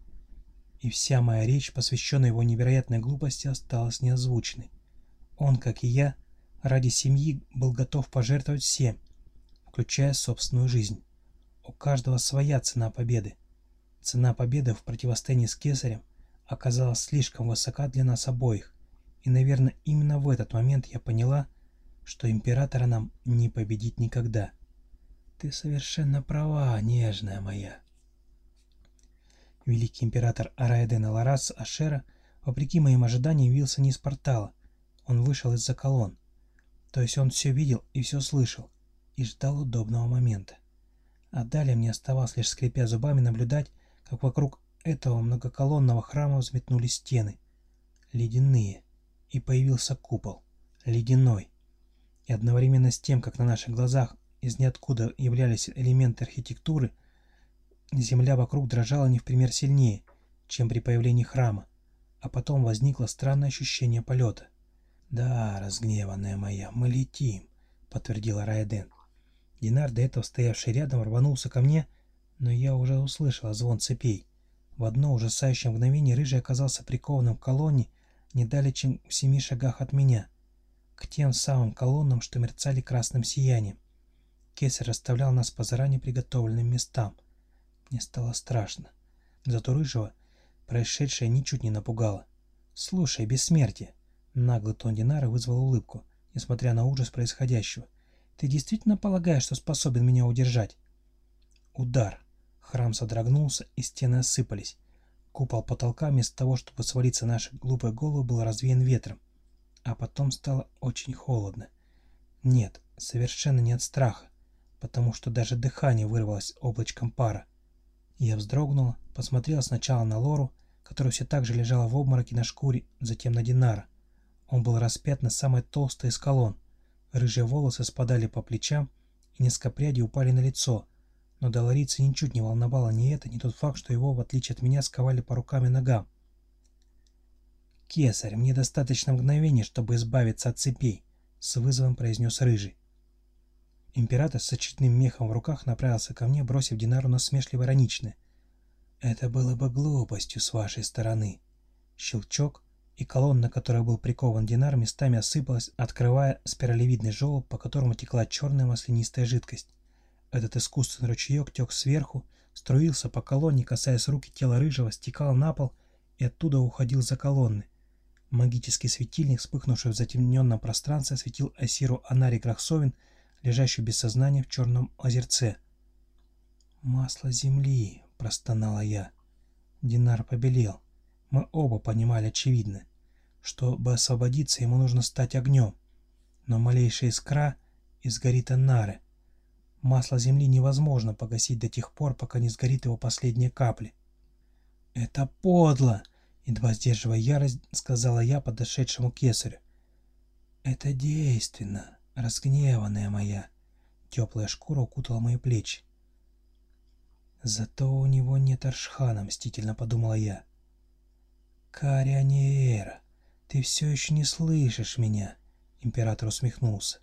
И вся моя речь, посвященная его невероятной глупости, осталась неозвученной. Он, как и я, ради семьи был готов пожертвовать всем, включая собственную жизнь. У каждого своя цена победы. Цена победы в противостоянии с Кесарем оказалась слишком высока для нас обоих, и, наверное, именно в этот момент я поняла, что императора нам не победить никогда. Ты совершенно права, нежная моя. Великий император Араэден Ларас Ашера, вопреки моим ожиданиям, явился не из портала. Он вышел из-за колонн. То есть он все видел и все слышал, и ждал удобного момента. А далее мне оставалось лишь скрипя зубами наблюдать, как вокруг этого многоколонного храма взметнулись стены. Ледяные. И появился купол. Ледяной. И одновременно с тем, как на наших глазах из ниоткуда являлись элементы архитектуры, земля вокруг дрожала не в пример сильнее, чем при появлении храма, а потом возникло странное ощущение полета. «Да, разгневанная моя, мы летим», — подтвердила Райден. Динар, до этого стоявший рядом, рванулся ко мне но я уже услышал звон цепей. В одно ужасающее мгновение Рыжий оказался прикованным к колонне не далее, чем в семи шагах от меня, к тем самым колоннам, что мерцали красным сиянием. Кесарь расставлял нас по заранее приготовленным местам. Мне стало страшно. Зато Рыжего происшедшее ничуть не напугало. «Слушай, бессмертие!» Наглый тон Динара вызвал улыбку, несмотря на ужас происходящего. «Ты действительно полагаешь, что способен меня удержать?» Удар. Храм содрогнулся, и стены осыпались. Купол потолка, вместо того, чтобы свалиться наши глупые головы, был развеян ветром. А потом стало очень холодно. Нет, совершенно не от страха. потому что даже дыхание вырвалось облачком пара. Я вздрогнула, посмотрела сначала на Лору, которая все так же лежала в обмороке на шкуре, затем на Динара. Он был распят на самой толстой из колонн. Рыжие волосы спадали по плечам, и несколько прядей упали на лицо. Но Долорица ничуть не волновало ни это, ни тот факт, что его, в отличие от меня, сковали по рукам и ногам. «Кесарь, мне достаточно мгновений, чтобы избавиться от цепей», — с вызовом произнес Рыжий. Император с очередным мехом в руках направился ко мне, бросив Динару насмешливо-ироничное. «Это было бы глупостью с вашей стороны». Щелчок, и колонна, на которой был прикован Динар, местами осыпалась, открывая спиралевидный желоб, по которому текла черная маслянистая жидкость. Этот искусственный ручеек тек сверху, струился по колонне, касаясь руки тела рыжего, стекал на пол и оттуда уходил за колонны. Магический светильник, вспыхнувший в затемненном пространстве, осветил Асиру Анари Грахсовин, лежащую без сознания в черном озерце. «Масло земли!» — простонала я. Динар побелел. Мы оба понимали очевидно. Чтобы освободиться, ему нужно стать огнем. Но малейшая искра и сгорит Аннары. Масло земли невозможно погасить до тех пор, пока не сгорит его последняя капля. «Это подло!» — едва сдерживая ярость, сказала я подошедшему кесарю. «Это действенно!» разгневанная моя. Теплая шкура укутала мои плечи. Зато у него нет Аршхана, мстительно подумала я. Карианиэра, ты все еще не слышишь меня, император усмехнулся.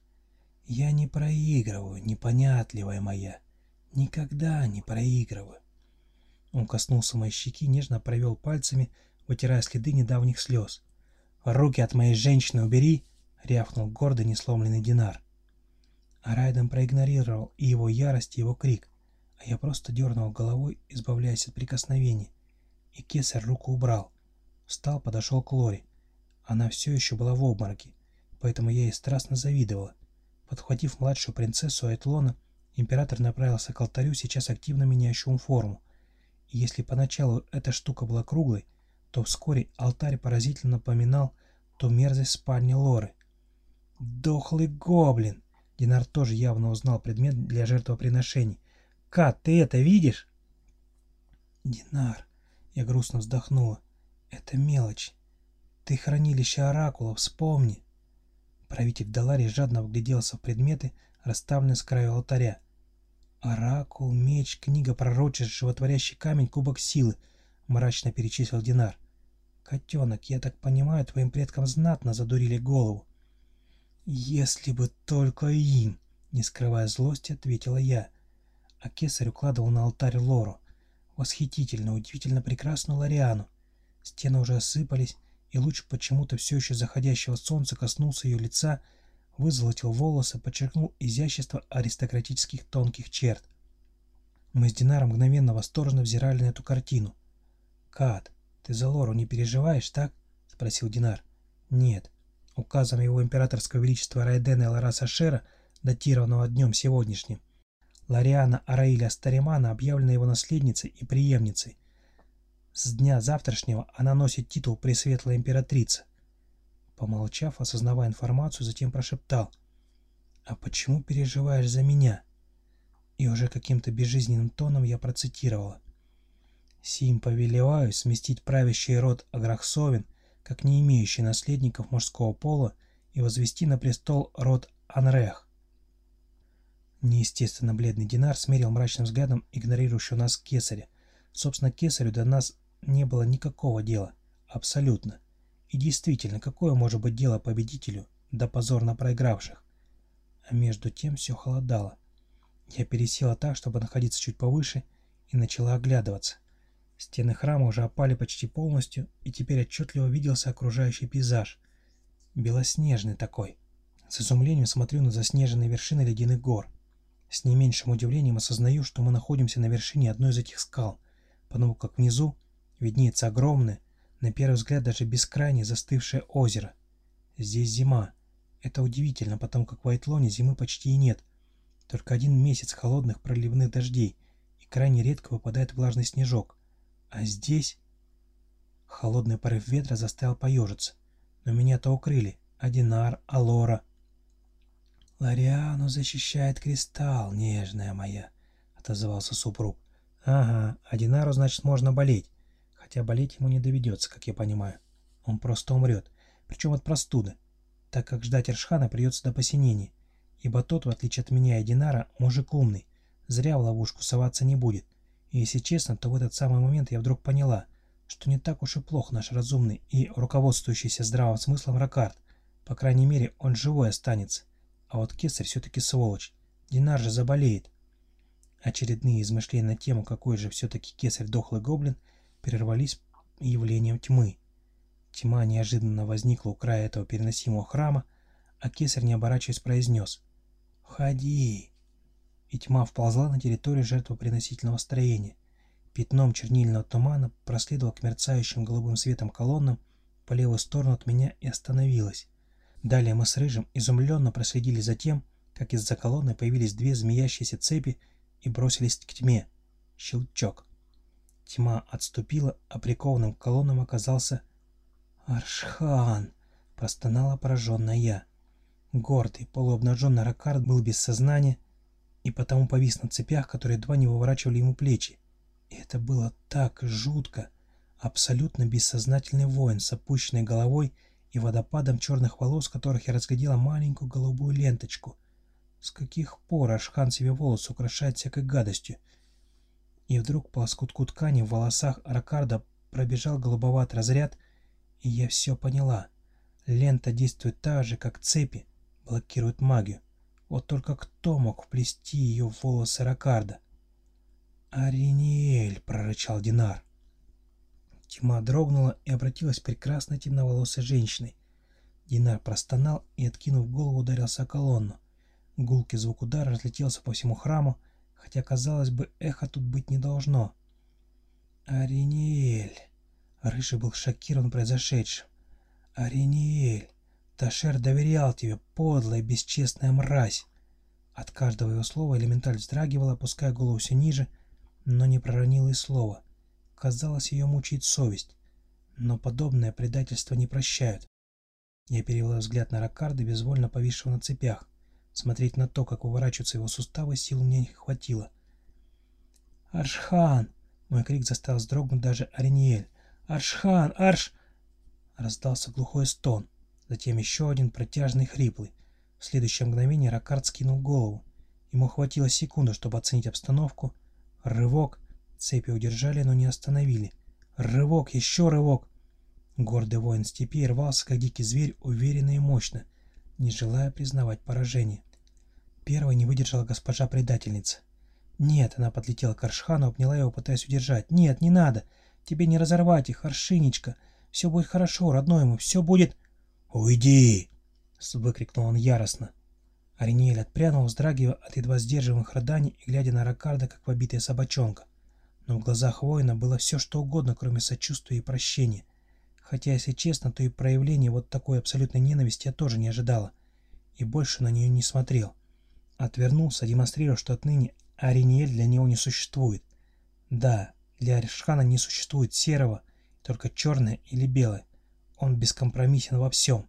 Я не проигрываю, непонятливая моя. Никогда не проигрываю. Он коснулся моей щеки, нежно провел пальцами, вытирая следы недавних слез. «Руки от моей женщины убери!» рявкнул гордо несломленный Динар. А Райден проигнорировал и его ярость, и его крик, а я просто дернул головой, избавляясь от прикосновений. И кесарь руку убрал. Встал, подошел к Лоре. Она все еще была в обмороке, поэтому я ей страстно завидовала. Подхватив младшую принцессу Айтлона, император направился к алтарю, сейчас активно меняющему форму. И если поначалу эта штука была круглой, то вскоре алтарь поразительно напоминал ту мерзость спальни Лоры — «Дохлый гоблин!» Динар тоже явно узнал предмет для жертвоприношений. «Кат, ты это видишь?» «Динар!» Я грустно вздохнула. «Это мелочь. Ты хранилище Оракула, вспомни!» Правитель Далари жадно вгляделся в предметы, расставленные с краю алтаря. «Оракул, меч, книга пророчеств, животворящий камень, кубок силы», — мрачно перечислил Динар. «Котенок, я так понимаю, твоим предкам знатно задурили голову». «Если бы только им!» — не скрывая злости, ответила я. А кесарь укладывал на алтарь Лору. Восхитительно, удивительно прекрасную Лориану. Стены уже осыпались, и луч почему-то все еще заходящего солнца коснулся ее лица, вызолотил волосы, подчеркнул изящество аристократических тонких черт. Мы с Динаром мгновенно восторженно взирали на эту картину. «Кат, ты за Лору не переживаешь, так?» — спросил Динар. «Нет. Указом его императорского величества Райдена Лараса Шера, датированного днем сегодняшним, Лариана Араиля Старимана объявлена его наследницей и преемницей. С дня завтрашнего она носит титул Пресветлая Императрица. Помолчав, осознавая информацию, затем прошептал. «А почему переживаешь за меня?» И уже каким-то безжизненным тоном я процитировала. «Сим повелеваю сместить правящий род Аграхсовин как не имеющий наследников мужского пола, и возвести на престол род Анрех. Неестественно бледный Динар смерил мрачным взглядом игнорирующего нас кесаря. Собственно, кесарю до нас не было никакого дела. Абсолютно. И действительно, какое может быть дело победителю до позорно проигравших? А между тем все холодало. Я пересела так, чтобы находиться чуть повыше, и начала оглядываться. Стены храма уже опали почти полностью, и теперь отчетливо виделся окружающий пейзаж. Белоснежный такой. С изумлением смотрю на заснеженные вершины ледяных гор. С не меньшим удивлением осознаю, что мы находимся на вершине одной из этих скал, потому как внизу виднеется огромное, на первый взгляд даже бескрайнее застывшее озеро. Здесь зима. Это удивительно, потому как в Айтлоне зимы почти и нет. Только один месяц холодных проливных дождей, и крайне редко выпадает влажный снежок. А здесь... Холодный порыв ветра заставил поежиться. Но меня-то укрыли. Одинар, Алора. «Лариану защищает кристалл, нежная моя», — отозвался супруг. «Ага, а Динару, значит, можно болеть. Хотя болеть ему не доведется, как я понимаю. Он просто умрет, причем от простуды, так как ждать Эршхана придется до посинения, ибо тот, в отличие от меня и Динара, мужик умный, зря в ловушку соваться не будет. И если честно, то в этот самый момент я вдруг поняла, что не так уж и плох наш разумный и руководствующийся здравым смыслом Ракард. По крайней мере, он живой останется. А вот Кесарь все-таки сволочь. Динар же заболеет. Очередные измышления на тему, какой же все-таки Кесарь дохлый гоблин, прервались явлением тьмы. Тьма неожиданно возникла у края этого переносимого храма, а Кесарь, не оборачиваясь, произнес «Входи!» И тьма вползла на территорию жертвоприносительного строения. Пятном чернильного тумана проследовал к мерцающим голубым светом колоннам по левую сторону от меня и остановилась. Далее мы с Рыжим изумленно проследили за тем, как из-за колонны появились две змеящиеся цепи и бросились к тьме. Щелчок. Тьма отступила, а прикованным к колоннам оказался... «Аршхан!» — простонала пораженная я. Гордый, полуобнаженный Ракард был без сознания и потому повис на цепях, которые едва не выворачивали ему плечи. И это было так жутко. Абсолютно бессознательный воин с опущенной головой и водопадом черных волос, которых я разглядела маленькую голубую ленточку. С каких пор Ашхан себе волосы украшает всякой гадостью? И вдруг по лоскутку ткани в волосах Ракарда пробежал голубоватый разряд, и я все поняла. Лента действует так же, как цепи, блокирует магию. Вот только кто мог вплести ее в волосы Ракарда? «Ариниэль!» — прорычал Динар. Тьма дрогнула и обратилась к прекрасной темноволосой женщиной. Динар простонал и, откинув голову, ударился о колонну. Гулкий звук удара разлетелся по всему храму, хотя, казалось бы, эхо тут быть не должно. «Ариниэль!» Рыжий был шокирован произошедшим. «Ариниэль! Ташер доверял тебе, подлая, бесчестная мразь!» От каждого его слова элементаль вздрагивал, опуская голову все ниже, но не проронила и слова. Казалось, ее мучает совесть. Но подобное предательство не прощают. Я перевела взгляд на Ракарда, безвольно повисшего на цепях. Смотреть на то, как выворачиваются его суставы, сил мне не хватило. «Аршхан!» Мой крик заставил вздрогнуть даже Ариниэль. «Аршхан! Арш!» Раздался глухой стон. Затем еще один протяжный хриплый. В следующее мгновение Ракард скинул голову. Ему хватило секунды, чтобы оценить обстановку, Рывок. Цепи удержали, но не остановили. Рывок, еще рывок. Гордый воин степи рвался, как дикий зверь, уверенно и мощно, не желая признавать поражение. Первой не выдержала госпожа-предательница. «Нет», — она подлетела к Аршхану, обняла его, пытаясь удержать. «Нет, не надо! Тебе не разорвать их, Аршинечка! Все будет хорошо, родной мой, все будет...» «Уйди!» — выкрикнул он яростно. Ариниэль отпрянул, вздрагивая от едва сдерживаемых рыданий и глядя на Ракарда, как побитая собачонка. Но в глазах воина было все, что угодно, кроме сочувствия и прощения. Хотя, если честно, то и проявление вот такой абсолютной ненависти я тоже не ожидала. И больше на нее не смотрел. Отвернулся, демонстрируя, что отныне Ариниэль для него не существует. Да, для Аришхана не существует серого, только черное или белое. Он бескомпромиссен во всем.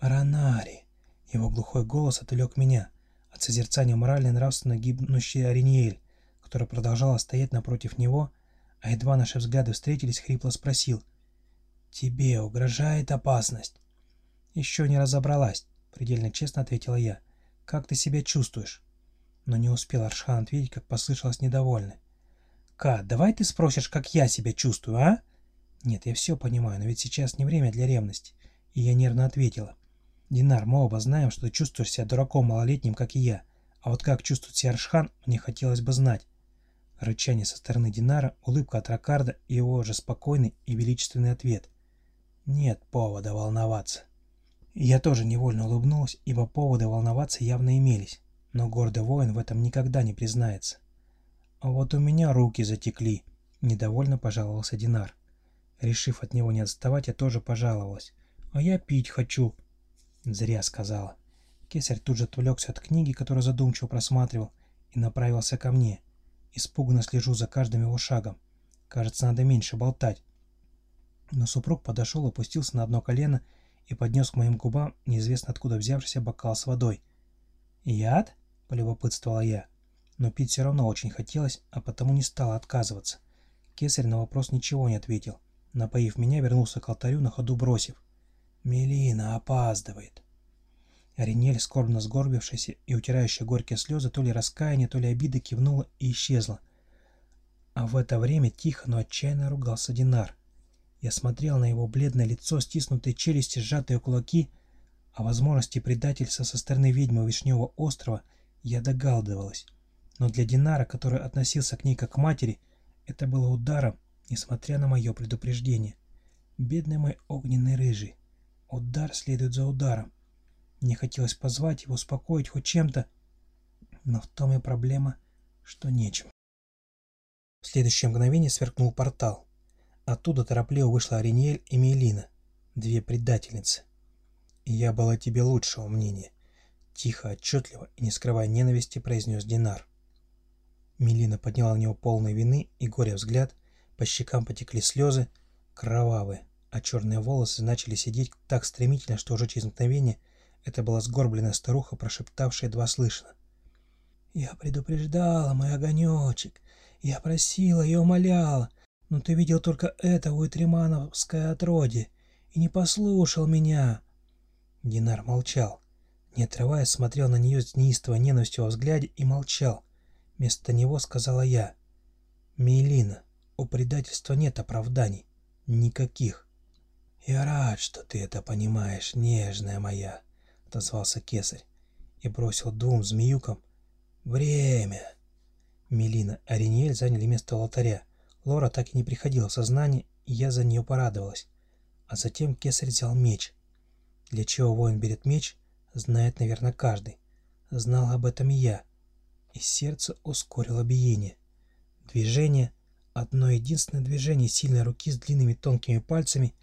«Ранари!» Его глухой голос отвлек меня от созерцания морально и нравственно гибнущей Ариниэль, которая продолжала стоять напротив него, а едва наши взгляды встретились, хрипло спросил. «Тебе угрожает опасность?» «Еще не разобралась», — предельно честно ответила я. «Как ты себя чувствуешь?» Но не успел Аршхан ответить, как послышалось недовольно. «Ка, давай ты спросишь, как я себя чувствую, а?» «Нет, я все понимаю, но ведь сейчас не время для ревности». И я нервно ответила. Динар, мы оба знаем, что ты чувствуешь себя дураком малолетним, как и я. А вот как чувствует себя Аршхан, мне хотелось бы знать. Рычание со стороны Динара, улыбка от Ракарда и его же спокойный и величественный ответ. Нет повода волноваться. Я тоже невольно улыбнулась, ибо поводы волноваться явно имелись, но гордый воин в этом никогда не признается. А вот у меня руки затекли, недовольно пожаловался Динар. Решив от него не отставать, я тоже пожаловалась. А я пить хочу, Зря сказала. Кесарь тут же отвлекся от книги, которую задумчиво просматривал, и направился ко мне. Испуганно слежу за каждым его шагом. Кажется, надо меньше болтать. Но супруг подошел, опустился на одно колено и поднес к моим губам неизвестно откуда взявшийся бокал с водой. «Яд?» — полюбопытствовала я. Но пить все равно очень хотелось, а потому не стала отказываться. Кесарь на вопрос ничего не ответил. Напоив меня, вернулся к алтарю, на ходу бросив. «Мелина опаздывает». Аринель, скорбно сгорбившаяся и утирающая горькие слезы, то ли раскаяния, то ли обиды, кивнула и исчезла. А в это время тихо, но отчаянно ругался Динар. Я смотрел на его бледное лицо, стиснутые челюсти, сжатые кулаки. О возможности предательства со стороны ведьмы Вишневого острова я догадывалась. Но для Динара, который относился к ней как к матери, это было ударом, несмотря на мое предупреждение. Бедный мой огненный рыжий. Удар следует за ударом. Мне хотелось позвать его, успокоить хоть чем-то, но в том и проблема, что нечем. В следующее мгновение сверкнул портал. Оттуда торопливо вышла Ариниэль и Мейлина, две предательницы. Я была тебе лучшего мнения. Тихо, отчетливо и не скрывая ненависти, произнес Динар. Мелина подняла на него полной вины и горя взгляд, по щекам потекли слезы, кровавые, а черные волосы начали сидеть так стремительно, что уже через мгновение это была сгорбленная старуха, прошептавшая едва слышно. «Я предупреждала, мой огонечек, я просила и умоляла, но ты видел только это уитримановское отродье и не послушал меня. Динар молчал. Не отрываясь, смотрел на нее с неистовой ненавистью во взгляде и молчал. Вместо него сказала я. «Мейлина, у предательства нет оправданий. Никаких». «Я рад, что ты это понимаешь, нежная моя», — отозвался кесарь и бросил двум змеюкам. «Время». Мелина и Ариниэль заняли место у алтаря. Лора так и не приходила в сознание, и я за нее порадовалась. А затем кесарь взял меч. Для чего воин берет меч, знает, наверное, каждый. Знал об этом и я. И сердце ускорило биение. Движение, одно единственное движение сильной руки с длинными тонкими пальцами,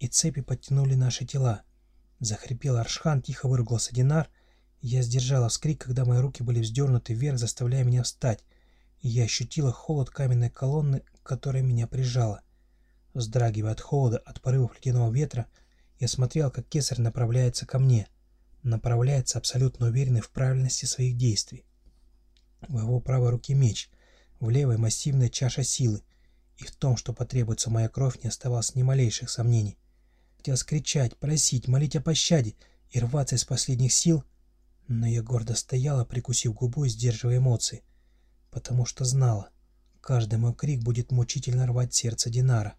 и цепи подтянули наши тела. Захрипел Аршхан, тихо выругался Динар, я сдержала вскрик, когда мои руки были вздернуты вверх, заставляя меня встать, и я ощутила холод каменной колонны, которая меня прижала. Вздрагивая от холода, от порывов ледяного ветра, я смотрел, как кесарь направляется ко мне. Направляется абсолютно уверенный в правильности своих действий. В его правой руке меч, в левой массивная чаша силы, и в том, что потребуется моя кровь, не оставалось ни малейших сомнений. Хотел скричать, просить, молить о пощаде и рваться из последних сил, но я гордо стояла, прикусив губу и сдерживая эмоции, потому что знала, Каждый мой крик будет мучительно рвать сердце Динара.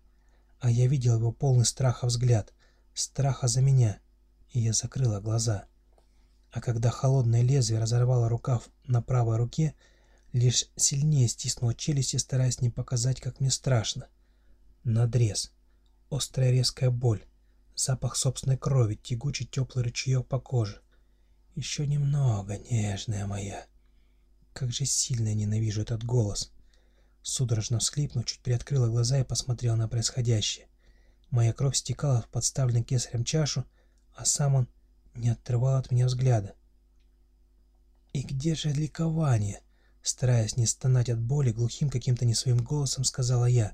А я видел его полный страха взгляд, страха за меня, и я закрыла глаза. А когда холодное лезвие разорвало рукав на правой руке, лишь сильнее стиснула челюсти, стараясь не показать, как мне страшно. Надрез. Острая резкая боль. Запах собственной крови, тягучий теплый ручеек по коже. Еще немного, нежная моя. Как же сильно я ненавижу этот голос. Судорожно всхлипнув, чуть приоткрыла глаза и посмотрела на происходящее. Моя кровь стекала в подставленную кесарем чашу, а сам он не отрывал от меня взгляда. «И где же ликование?» Стараясь не стонать от боли, глухим каким-то не своим голосом сказала я.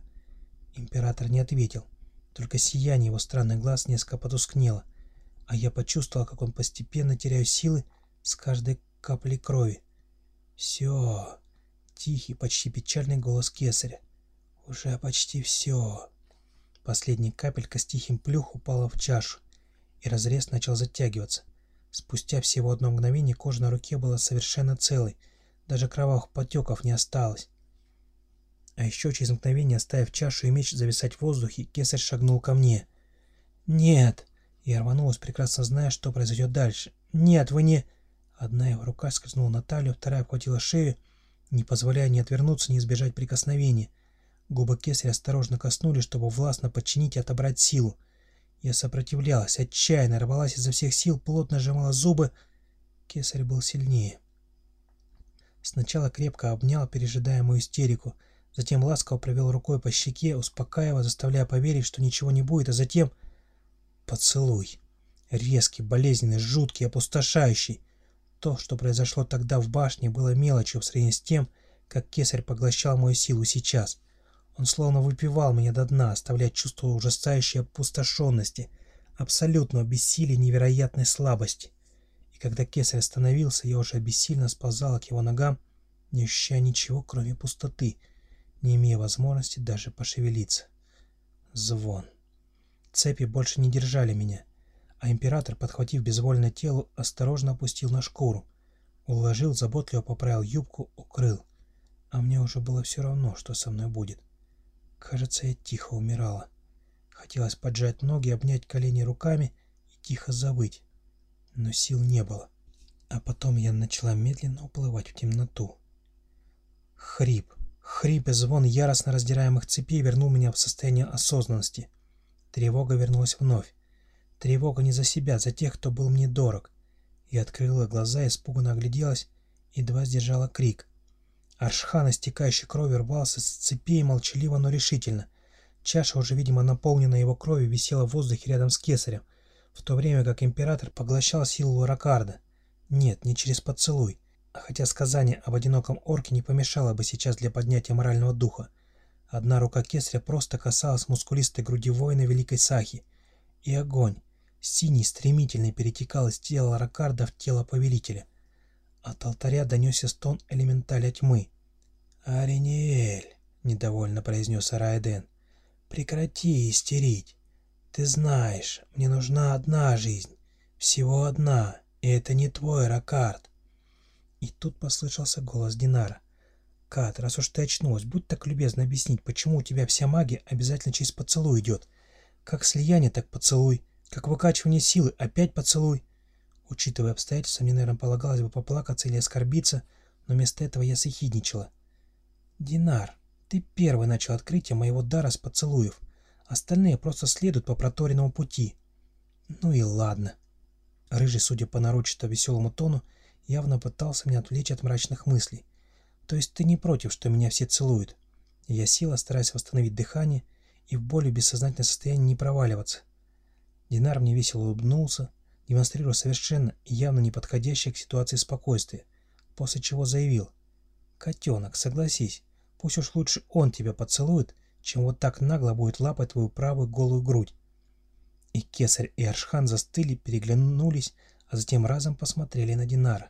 Император не ответил, только сияние его странных глаз несколько потускнело, а я почувствовал, как он постепенно теряет силы с каждой каплей крови. «Все, Тихий, почти печальный голос кесаря. «Уже почти все». Последняя капелька с тихим плюх упала в чашу, и разрез начал затягиваться. Спустя всего одно мгновение кожа на руке была совершенно целой, даже кровавых потеков не осталось. А еще через мгновение, оставив чашу и меч зависать в воздухе, кесарь шагнул ко мне. «Нет!» Я рванулась, прекрасно зная, что произойдет дальше. «Нет, вы не...» Одна его рука скользнула на талию, вторая обхватила шею, не позволяя ни отвернуться, ни избежать прикосновения. Губы кесаря осторожно коснулись, чтобы властно подчинить и отобрать силу. Я сопротивлялась, отчаянно рвалась изо всех сил, плотно сжимала зубы. Кесарь был сильнее. Сначала крепко обнял, пережидая мою истерику, затем ласково провел рукой по щеке, успокаивая, заставляя поверить, что ничего не будет, а затем... Поцелуй. Резкий, болезненный, жуткий, опустошающий. То, что произошло тогда в башне, было мелочью в сравнении с тем, как кесарь поглощал мою силу сейчас. Он словно выпивал меня до дна, оставляя чувство ужасающей опустошенности, абсолютного бессилия невероятной слабости. И когда кесарь остановился, я уже бессильно сползала к его ногам, не ощущая ничего, кроме пустоты, не имея возможности даже пошевелиться. Звон. Цепи больше не держали меня, а император, подхватив безвольное тело, осторожно опустил на шкуру, уложил, заботливо поправил юбку, укрыл. А мне уже было все равно, что со мной будет. Кажется, я тихо умирала. Хотелось поджать ноги, обнять колени руками и тихо забыть. Но сил не было. А потом я начала медленно уплывать в темноту. Хрип. Хрип и звон яростно раздираемых цепей вернул меня в состояние осознанности. Тревога вернулась вновь. Тревога не за себя, за тех, кто был мне дорог. Я открыла глаза, испуганно огляделась, едва сдержала крик. Аршхан, истекающий кровью, рвался с цепей молчаливо, но решительно. Чаша, уже, видимо, наполненная его кровью, висела в воздухе рядом с кесарем, в то время как император поглощал силу Ракарда. Нет, не через поцелуй. Хотя сказание об одиноком орке не помешало бы сейчас для поднятия морального духа. Одна рука кесаря просто касалась мускулистой груди воина Великой Сахи. И огонь, синий, стремительный, перетекал из тела Ракарда в тело повелителя. От алтаря донесся стон элементаля тьмы. «Ариниэль», — недовольно произнес Араэден, — «прекрати истерить. Ты знаешь, мне нужна одна жизнь, всего одна, и это не твой Ракард. И тут послышался голос Динара. «Кат, раз уж ты очнулась, будь так любезна объяснить, почему у тебя вся магия обязательно через поцелуй идет? Как слияние, так поцелуй. Как выкачивание силы, опять поцелуй. Учитывая обстоятельства, мне, наверное, полагалось бы поплакаться или оскорбиться, но вместо этого я сохидничала. «Динар, ты первый начал открытие моего дара с поцелуев. Остальные просто следуют по проторенному пути». «Ну и ладно». Рыжий, судя по нарочито веселому тону, явно пытался меня отвлечь от мрачных мыслей. «То есть ты не против, что меня все целуют?» Я села, стараясь восстановить дыхание и в более бессознательное состояние не проваливаться. Динар мне весело улыбнулся, демонстрируя совершенно явно неподходящее к ситуации спокойствие, после чего заявил. «Котенок, согласись, пусть уж лучше он тебя поцелует, чем вот так нагло будет лапать твою правую голую грудь». И Кесарь и Аршхан застыли, переглянулись, а затем разом посмотрели на Динара.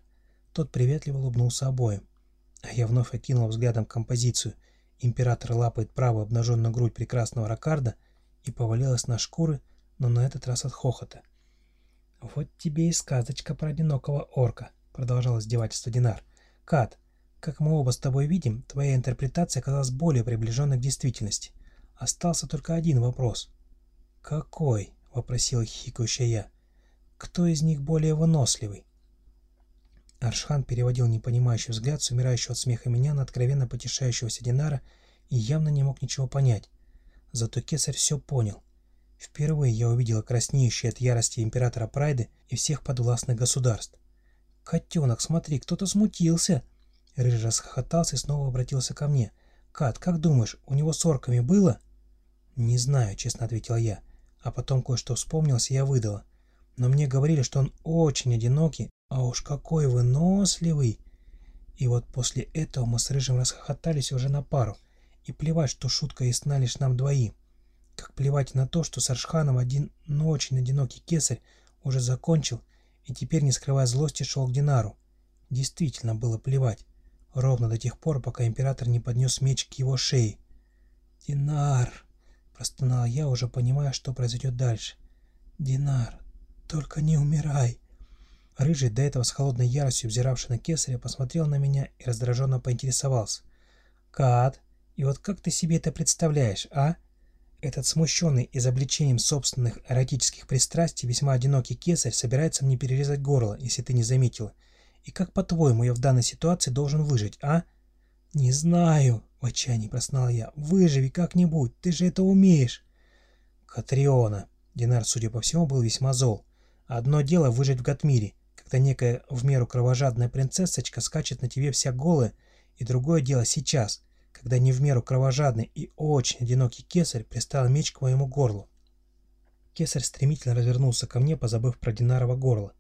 Тот приветливо улыбнулся обоим. А я вновь окинул взглядом композицию. Император лапает правую обнаженную грудь прекрасного Ракарда и повалилась на шкуры, но на этот раз от хохота. «Вот тебе и сказочка про одинокого орка», — продолжал издевательство Динар. «Кат, как мы оба с тобой видим, твоя интерпретация оказалась более приближенной к действительности. Остался только один вопрос». «Какой?» — вопросила хихикающая я. «Кто из них более выносливый?» Аршхан переводил непонимающий взгляд с умирающего от смеха меня на откровенно потешающегося Динара и явно не мог ничего понять. Зато кесарь все понял. Впервые я увидела краснеющие от ярости императора Прайды и всех подвластных государств. «Котенок, смотри, кто-то смутился!» Рыжий расхохотался и снова обратился ко мне. «Кат, как думаешь, у него с орками было?» «Не знаю», — честно ответил я. А потом кое-что вспомнилось, и я выдала. «Но мне говорили, что он очень одинокий а уж какой выносливый! И вот после этого мы с Рыжим расхохотались уже на пару. И плевать, что шутка ясна лишь нам двоим. Как плевать на то, что с Аршханом один, но очень одинокий кесарь уже закончил и теперь, не скрывая злости, шел к Динару. Действительно было плевать. Ровно до тех пор, пока император не поднес меч к его шее. «Динар!» – простонал я, уже понимая, что произойдет дальше. «Динар, только не умирай!» Рыжий, до этого с холодной яростью взиравший на кесаря, посмотрел на меня и раздраженно поинтересовался. «Кат, и вот как ты себе это представляешь, а?» Этот смущенный изобличением собственных эротических пристрастий весьма одинокий кесарь собирается мне перерезать горло, если ты не заметила. И как, по-твоему, я в данной ситуации должен выжить, а? «Не знаю», — в отчаянии проснал я. «Выживи как-нибудь, ты же это умеешь». «Катриона», — Динар, судя по всему, был весьма зол. «Одно дело выжить в Гатмире, когда некая в меру кровожадная принцессочка скачет на тебе вся голая, и другое дело сейчас, когда не в меру кровожадный и очень одинокий кесарь приставил меч к моему горлу. Кесарь стремительно развернулся ко мне, позабыв про Динарово горло.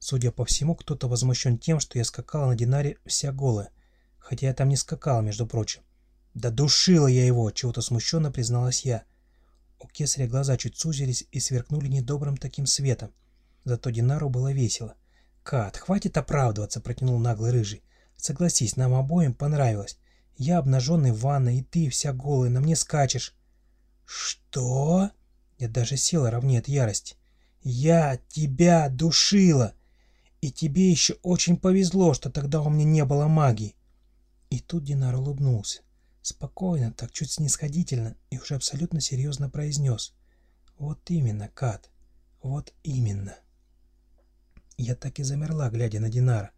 Судя по всему, кто-то возмущен тем, что я скакала на Динаре вся голая, хотя я там не скакала, между прочим. «Да душила я его!» — чего-то смущенно призналась я. У кесаря глаза чуть сузились и сверкнули недобрым таким светом. Зато Динару было весело. «Кат, хватит оправдываться», — протянул наглый рыжий. «Согласись, нам обоим понравилось. Я обнаженный в ванной, и ты вся голая, на мне скачешь». «Что?» Я даже села ровнее от ярости. «Я тебя душила! И тебе еще очень повезло, что тогда у меня не было магии!» И тут Динар улыбнулся. Спокойно, так чуть снисходительно, и уже абсолютно серьезно произнес. «Вот именно, Кат, вот именно». Я так и замерла, глядя на Динара.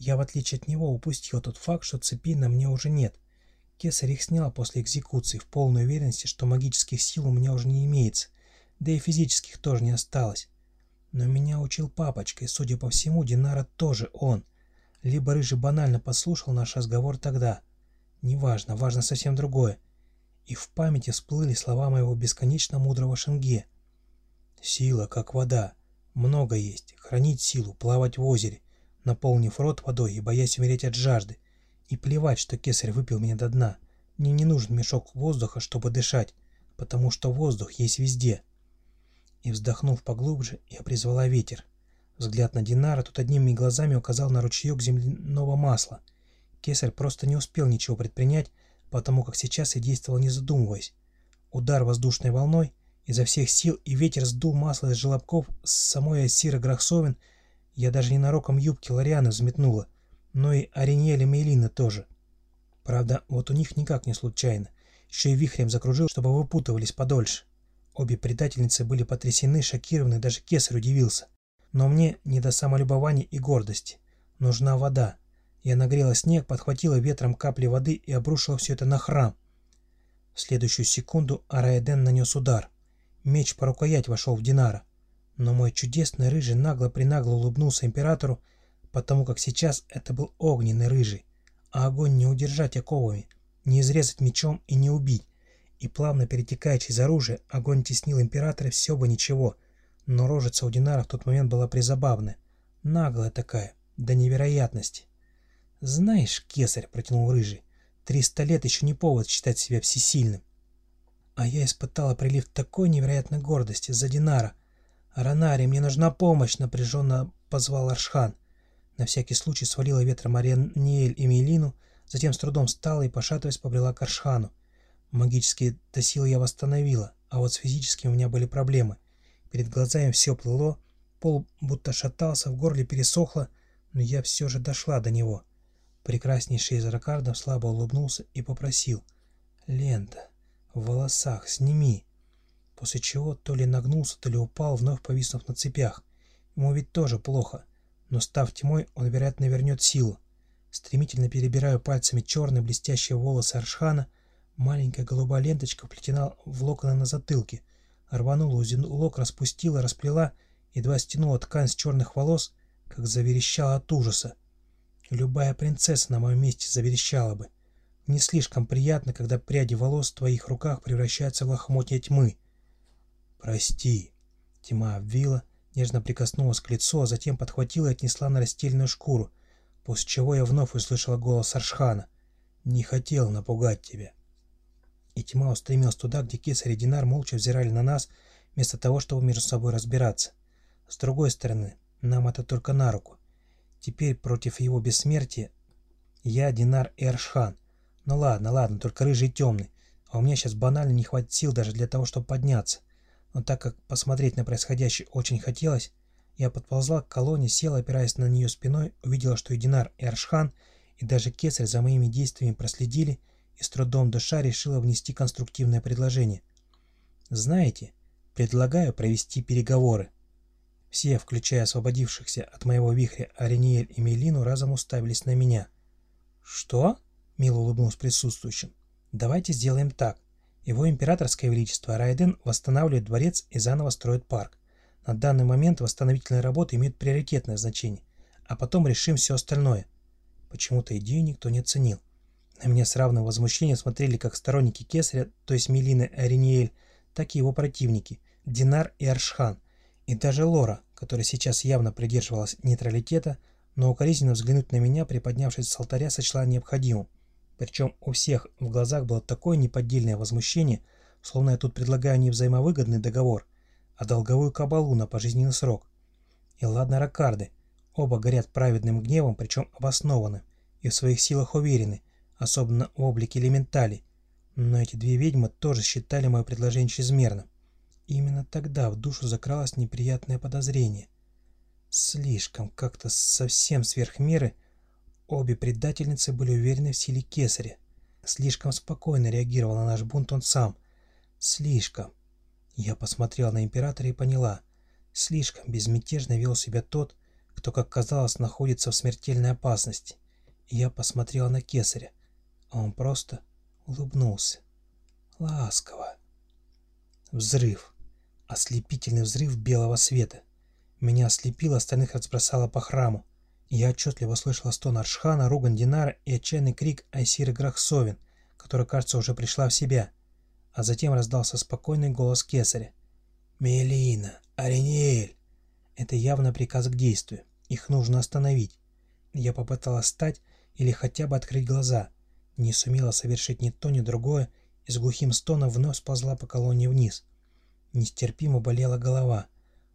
Я, в отличие от него, упустил тот факт, что цепи на мне уже нет. Кесарь их снял после экзекуции, в полной уверенности, что магических сил у меня уже не имеется, да и физических тоже не осталось. Но меня учил папочка, и, судя по всему, Динара тоже он. Либо Рыжий банально послушал наш разговор тогда. Неважно, важно совсем другое. И в памяти всплыли слова моего бесконечно мудрого Шенге. «Сила, как вода. Много есть. Хранить силу, плавать в озере, наполнив рот водой и боясь умереть от жажды. И плевать, что кесарь выпил меня до дна. Мне не нужен мешок воздуха, чтобы дышать, потому что воздух есть везде. И вздохнув поглубже, я призвала ветер. Взгляд на Динара тут одними глазами указал на ручеек земляного масла. Кесарь просто не успел ничего предпринять, потому как сейчас и действовал не задумываясь. Удар воздушной волной, изо всех сил и ветер сдул масло из желобков с самой Асира Грахсовин. Я даже ненароком юбки Лорианы взметнула, но и Ариниэль и Мейлина тоже. Правда, вот у них никак не случайно. Еще и вихрем закружил, чтобы выпутывались подольше. Обе предательницы были потрясены, шокированы, даже кесарь удивился. Но мне не до самолюбования и гордости. Нужна вода. Я нагрела снег, подхватила ветром капли воды и обрушила все это на храм. В следующую секунду Араэден нанес удар. Меч по рукоять вошел в Динара. Но мой чудесный рыжий нагло-принагло улыбнулся императору, потому как сейчас это был огненный рыжий, а огонь не удержать оковами, не изрезать мечом и не убить. И плавно перетекая через оружие, огонь теснил императора все бы ничего, но рожица у Динара в тот момент была призабавная, наглая такая, до невероятности. «Знаешь, кесарь», — протянул рыжий, — «триста лет еще не повод считать себя всесильным. А я испытала прилив такой невероятной гордости за Динара. «Аранари, мне нужна помощь!» — напряженно позвал Аршхан. На всякий случай свалила ветром Арианиэль и Мейлину, затем с трудом встала и, пошатываясь, побрела к Аршхану. Магические до силы я восстановила, а вот с физическими у меня были проблемы. Перед глазами все плыло, пол будто шатался, в горле пересохло, но я все же дошла до него. Прекраснейший из ракардов слабо улыбнулся и попросил. «Лента, в волосах, сними. После чего то ли нагнулся, то ли упал, вновь повиснув на цепях. Ему ведь тоже плохо, но став тьмой, он, вероятно, вернет силу. Стремительно перебираю пальцами черные блестящие волосы Аршхана, маленькая голубая ленточка вплетена в локоны на затылке, рванула узелок, распустила, расплела, едва стянула ткань с черных волос, как заверещала от ужаса. Любая принцесса на моем месте заверещала бы. Не слишком приятно, когда пряди волос в твоих руках превращаются в лохмотья тьмы. «Прости». Тьма обвила, нежно прикоснулась к лицу, а затем подхватила и отнесла на растельную шкуру, после чего я вновь услышала голос Аршхана. «Не хотел напугать тебя». И тьма устремилась туда, где кесарь и Динар молча взирали на нас, вместо того, чтобы между собой разбираться. С другой стороны, нам это только на руку. Теперь против его бессмертия я, Динар и Аршхан — ну ладно, ладно, только рыжий и темный. А у меня сейчас банально не хватит сил даже для того, чтобы подняться. Но так как посмотреть на происходящее очень хотелось, я подползла к колонне, села, опираясь на нее спиной, увидела, что и Динар, и Аршхан, и даже Кесарь за моими действиями проследили, и с трудом душа решила внести конструктивное предложение. Знаете, предлагаю провести переговоры. Все, включая освободившихся от моего вихря Ариниэль и Мелину, разом уставились на меня. «Что?» мило улыбнулся присутствующим. «Давайте сделаем так. Его императорское величество Райден восстанавливает дворец и заново строит парк. На данный момент восстановительные работы имеют приоритетное значение, а потом решим все остальное». Почему-то идею никто не оценил. На меня с равным возмущением смотрели как сторонники Кесаря, то есть Мелины и Ариниэль, так и его противники, Динар и Аршхан, и даже Лора, которая сейчас явно придерживалась нейтралитета, но укоризненно взглянуть на меня, приподнявшись с алтаря, сочла необходимым. Причем у всех в глазах было такое неподдельное возмущение, словно я тут предлагаю не взаимовыгодный договор, а долговую кабалу на пожизненный срок. И ладно ракарды, Оба горят праведным гневом, причем обоснованным, и в своих силах уверены, особенно в облике элементалей. Но эти две ведьмы тоже считали мое предложение чрезмерным. Именно тогда в душу закралось неприятное подозрение. Слишком, как-то совсем сверх меры, обе предательницы были уверены в силе кесаря. Слишком спокойно реагировал на наш бунт он сам. Слишком. Я посмотрела на императора и поняла. Слишком безмятежно вел себя тот, кто, как казалось, находится в смертельной опасности. Я посмотрела на кесаря, а он просто улыбнулся. Ласково. Взрыв. Ослепительный взрыв белого света. Меня ослепило, остальных разбросало по храму. Я отчетливо слышала стон Аршхана, ругань Динара и отчаянный крик Айсиры Грахсовин, которая, кажется, уже пришла в себя. А затем раздался спокойный голос Кесаря. «Мелина! Ариниэль!» Это явно приказ к действию. Их нужно остановить. Я попыталась встать или хотя бы открыть глаза. Не сумела совершить ни то, ни другое, и с глухим стоном вновь сползла по колонне вниз. Нестерпимо болела голова.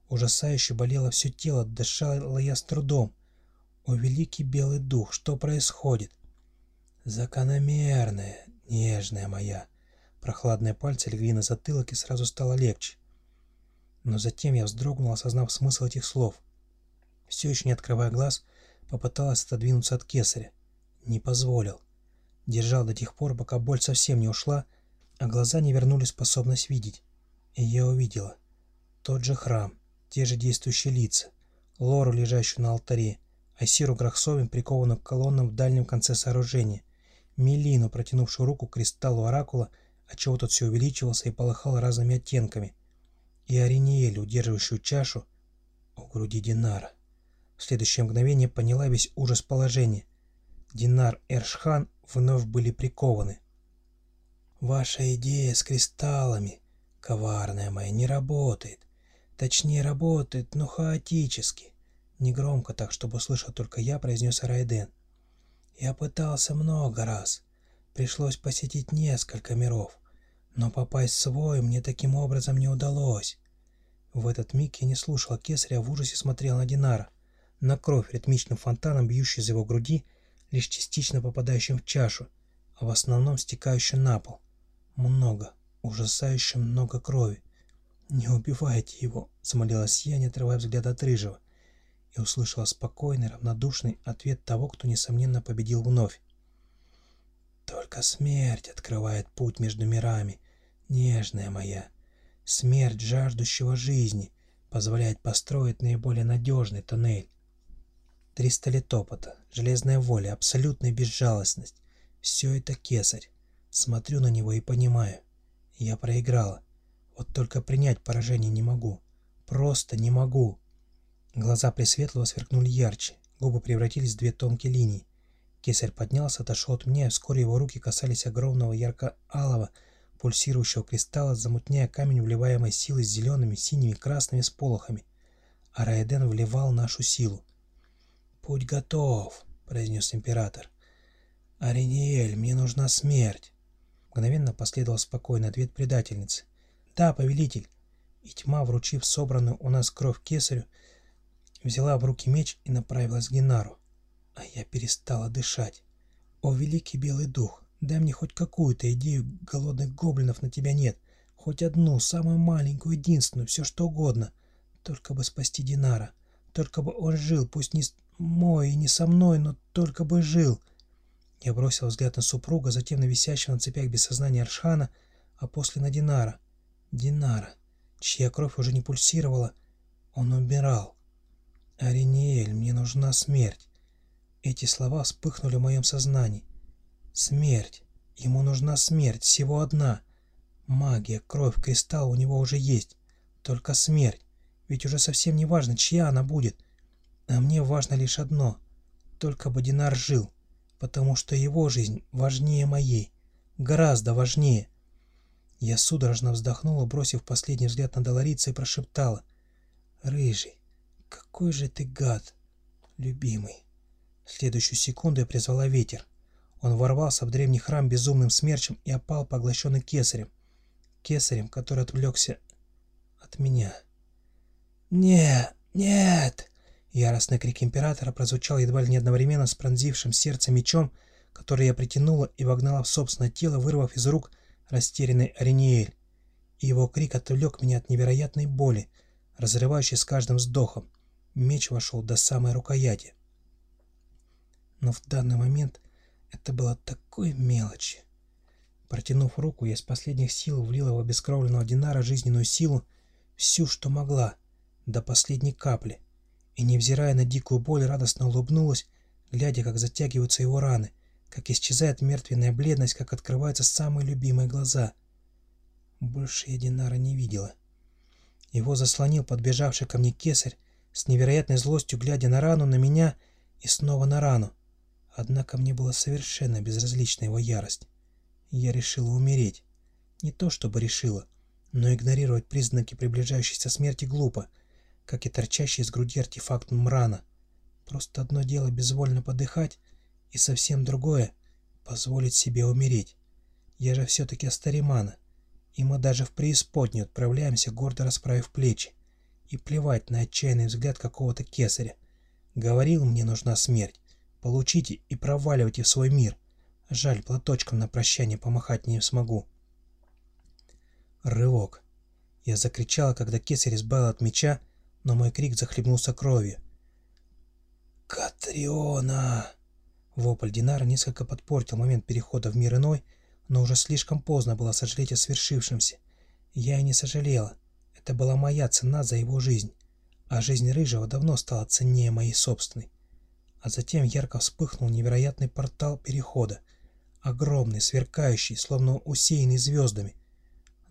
Ужасающе болело все тело, дышала я с трудом. О, великий белый дух, что происходит? Закономерная, нежная моя. Прохладные пальцы легли на затылок, и сразу стало легче. Но затем я вздрогнул, осознав смысл этих слов. Все еще не открывая глаз, попыталась отодвинуться от кесаря. Не позволил. Держал до тех пор, пока боль совсем не ушла, а глаза не вернули способность видеть. И я увидела. Тот же храм, те же действующие лица, Лору, лежащую на алтаре, Айсиру Грахсовин, прикованную к колоннам в дальнем конце сооружения, Мелину, протянувшую руку к кристаллу Оракула, отчего тот все увеличивался и полыхал разными оттенками, и Ариниэль, удерживающую чашу у груди Динара. В следующее мгновение поняла весь ужас положения. Динар и Эршхан вновь были прикованы. «Ваша идея с кристаллами, коварная моя, не работает. Точнее, работает, но хаотически. Негромко так, чтобы услышал только я, произнес Райден. Я пытался много раз. Пришлось посетить несколько миров. Но попасть в свой мне таким образом не удалось. В этот миг я не слушал кесаря, в ужасе смотрел на Динара. На кровь ритмичным фонтаном, бьющей из его груди, лишь частично попадающим в чашу, а в основном стекающим на пол. Много, ужасающе много крови. «Не убивайте его!» — замолилась я, не отрывая взгляд от Рыжего и услышала спокойный, равнодушный ответ того, кто, несомненно, победил вновь. «Только смерть открывает путь между мирами, нежная моя. Смерть жаждущего жизни позволяет построить наиболее надежный тоннель. Триста лет опыта, железная воля, абсолютная безжалостность — все это кесарь. Смотрю на него и понимаю. Я проиграла. Вот только принять поражение не могу. Просто не могу. Глаза Пресветлого сверкнули ярче, губы превратились в две тонкие линии. Кесарь поднялся, отошел от меня, вскоре его руки касались огромного ярко-алого пульсирующего кристалла, замутняя камень вливаемой силой с зелеными, синими, красными сполохами. А Раэден вливал нашу силу. «Путь готов», — произнес император. «Ариниэль, мне нужна смерть». Мгновенно последовал спокойный ответ предательницы. «Да, повелитель». И тьма, вручив собранную у нас кровь кесарю, взяла в руки меч и направилась к Генару. А я перестала дышать. «О, великий белый дух, дай мне хоть какую-то идею, голодных гоблинов на тебя нет. Хоть одну, самую маленькую, единственную, все что угодно. Только бы спасти Динара. Только бы он жил, пусть не мой и не со мной, но только бы жил». Я бросил взгляд на супруга, затем на висящего на цепях без сознания Аршана, а после на Динара. Динара, чья кровь уже не пульсировала, он умирал. «Ариниэль, мне нужна смерть!» Эти слова вспыхнули в моем сознании. «Смерть! Ему нужна смерть, всего одна!» Магия, кровь, кристалл у него уже есть. Только смерть. Ведь уже совсем не важно, чья она будет. А мне важно лишь одно. Только бы Динар жил. Потому что его жизнь важнее моей. Гораздо важнее. Я судорожно вздохнула, бросив последний взгляд на Долорица и прошептала. «Рыжий, «Какой же ты гад, любимый!» В следующую секунду я призвала ветер. Он ворвался в древний храм безумным смерчем и опал, поглощенный кесарем. Кесарем, который отвлекся от меня. «Нет, нет!» Яростный крик Императора прозвучал едва ли не одновременно с пронзившим сердце мечом, который я притянула и вогнала в собственное тело, вырвав из рук растерянный Ариниэль. И его крик отвлек меня от невероятной боли, разрывающей с каждым вздохом. Меч вошел до самой рукояти. Но в данный момент это было такой мелочи. Протянув руку, я из последних сил влила в обескровленного Динара жизненную силу, всю, что могла, до последней капли, и, невзирая на дикую боль, радостно улыбнулась, глядя, как затягиваются его раны, как исчезает мертвенная бледность, как открываются самые любимые глаза. Больше я Динара не видела. Его заслонил подбежавший ко мне кесарь, с невероятной злостью глядя на рану, на меня и снова на рану. Однако мне была совершенно безразлична его ярость. Я решила умереть. Не то чтобы решила, но игнорировать признаки приближающейся смерти глупо, как и торчащий из груди артефакт Мрана. Просто одно дело безвольно подыхать, и совсем другое — позволить себе умереть. Я же все-таки Астаримана, и мы даже в преисподнюю отправляемся, гордо расправив плечи. И плевать на отчаянный взгляд какого-то кесаря. Говорил, мне нужна смерть. Получите и проваливайте в свой мир. Жаль, платочком на прощание помахать не смогу. Рывок. Я закричала, когда кесарь избавил от меча, но мой крик захлебнулся кровью. «Катриона!» Вопль Динара несколько подпортил момент перехода в мир иной, но уже слишком поздно было сожалеть о свершившемся. Я и не сожалела. Это была моя цена за его жизнь. А жизнь Рыжего давно стала ценнее моей собственной. А затем ярко вспыхнул невероятный портал перехода. Огромный, сверкающий, словно усеянный звездами.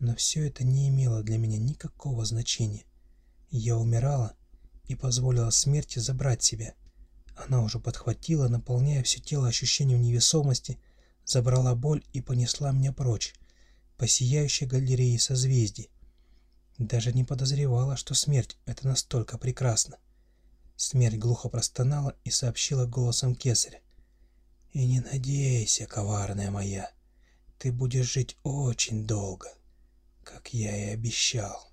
Но все это не имело для меня никакого значения. Я умирала и позволила смерти забрать себя. Она уже подхватила, наполняя все тело ощущением невесомости, забрала боль и понесла меня прочь, по сияющей галерее созвездий. Даже не подозревала, что смерть — это настолько прекрасно. Смерть глухо простонала и сообщила голосом кесаря. «И не надейся, коварная моя, ты будешь жить очень долго» как я и обещал.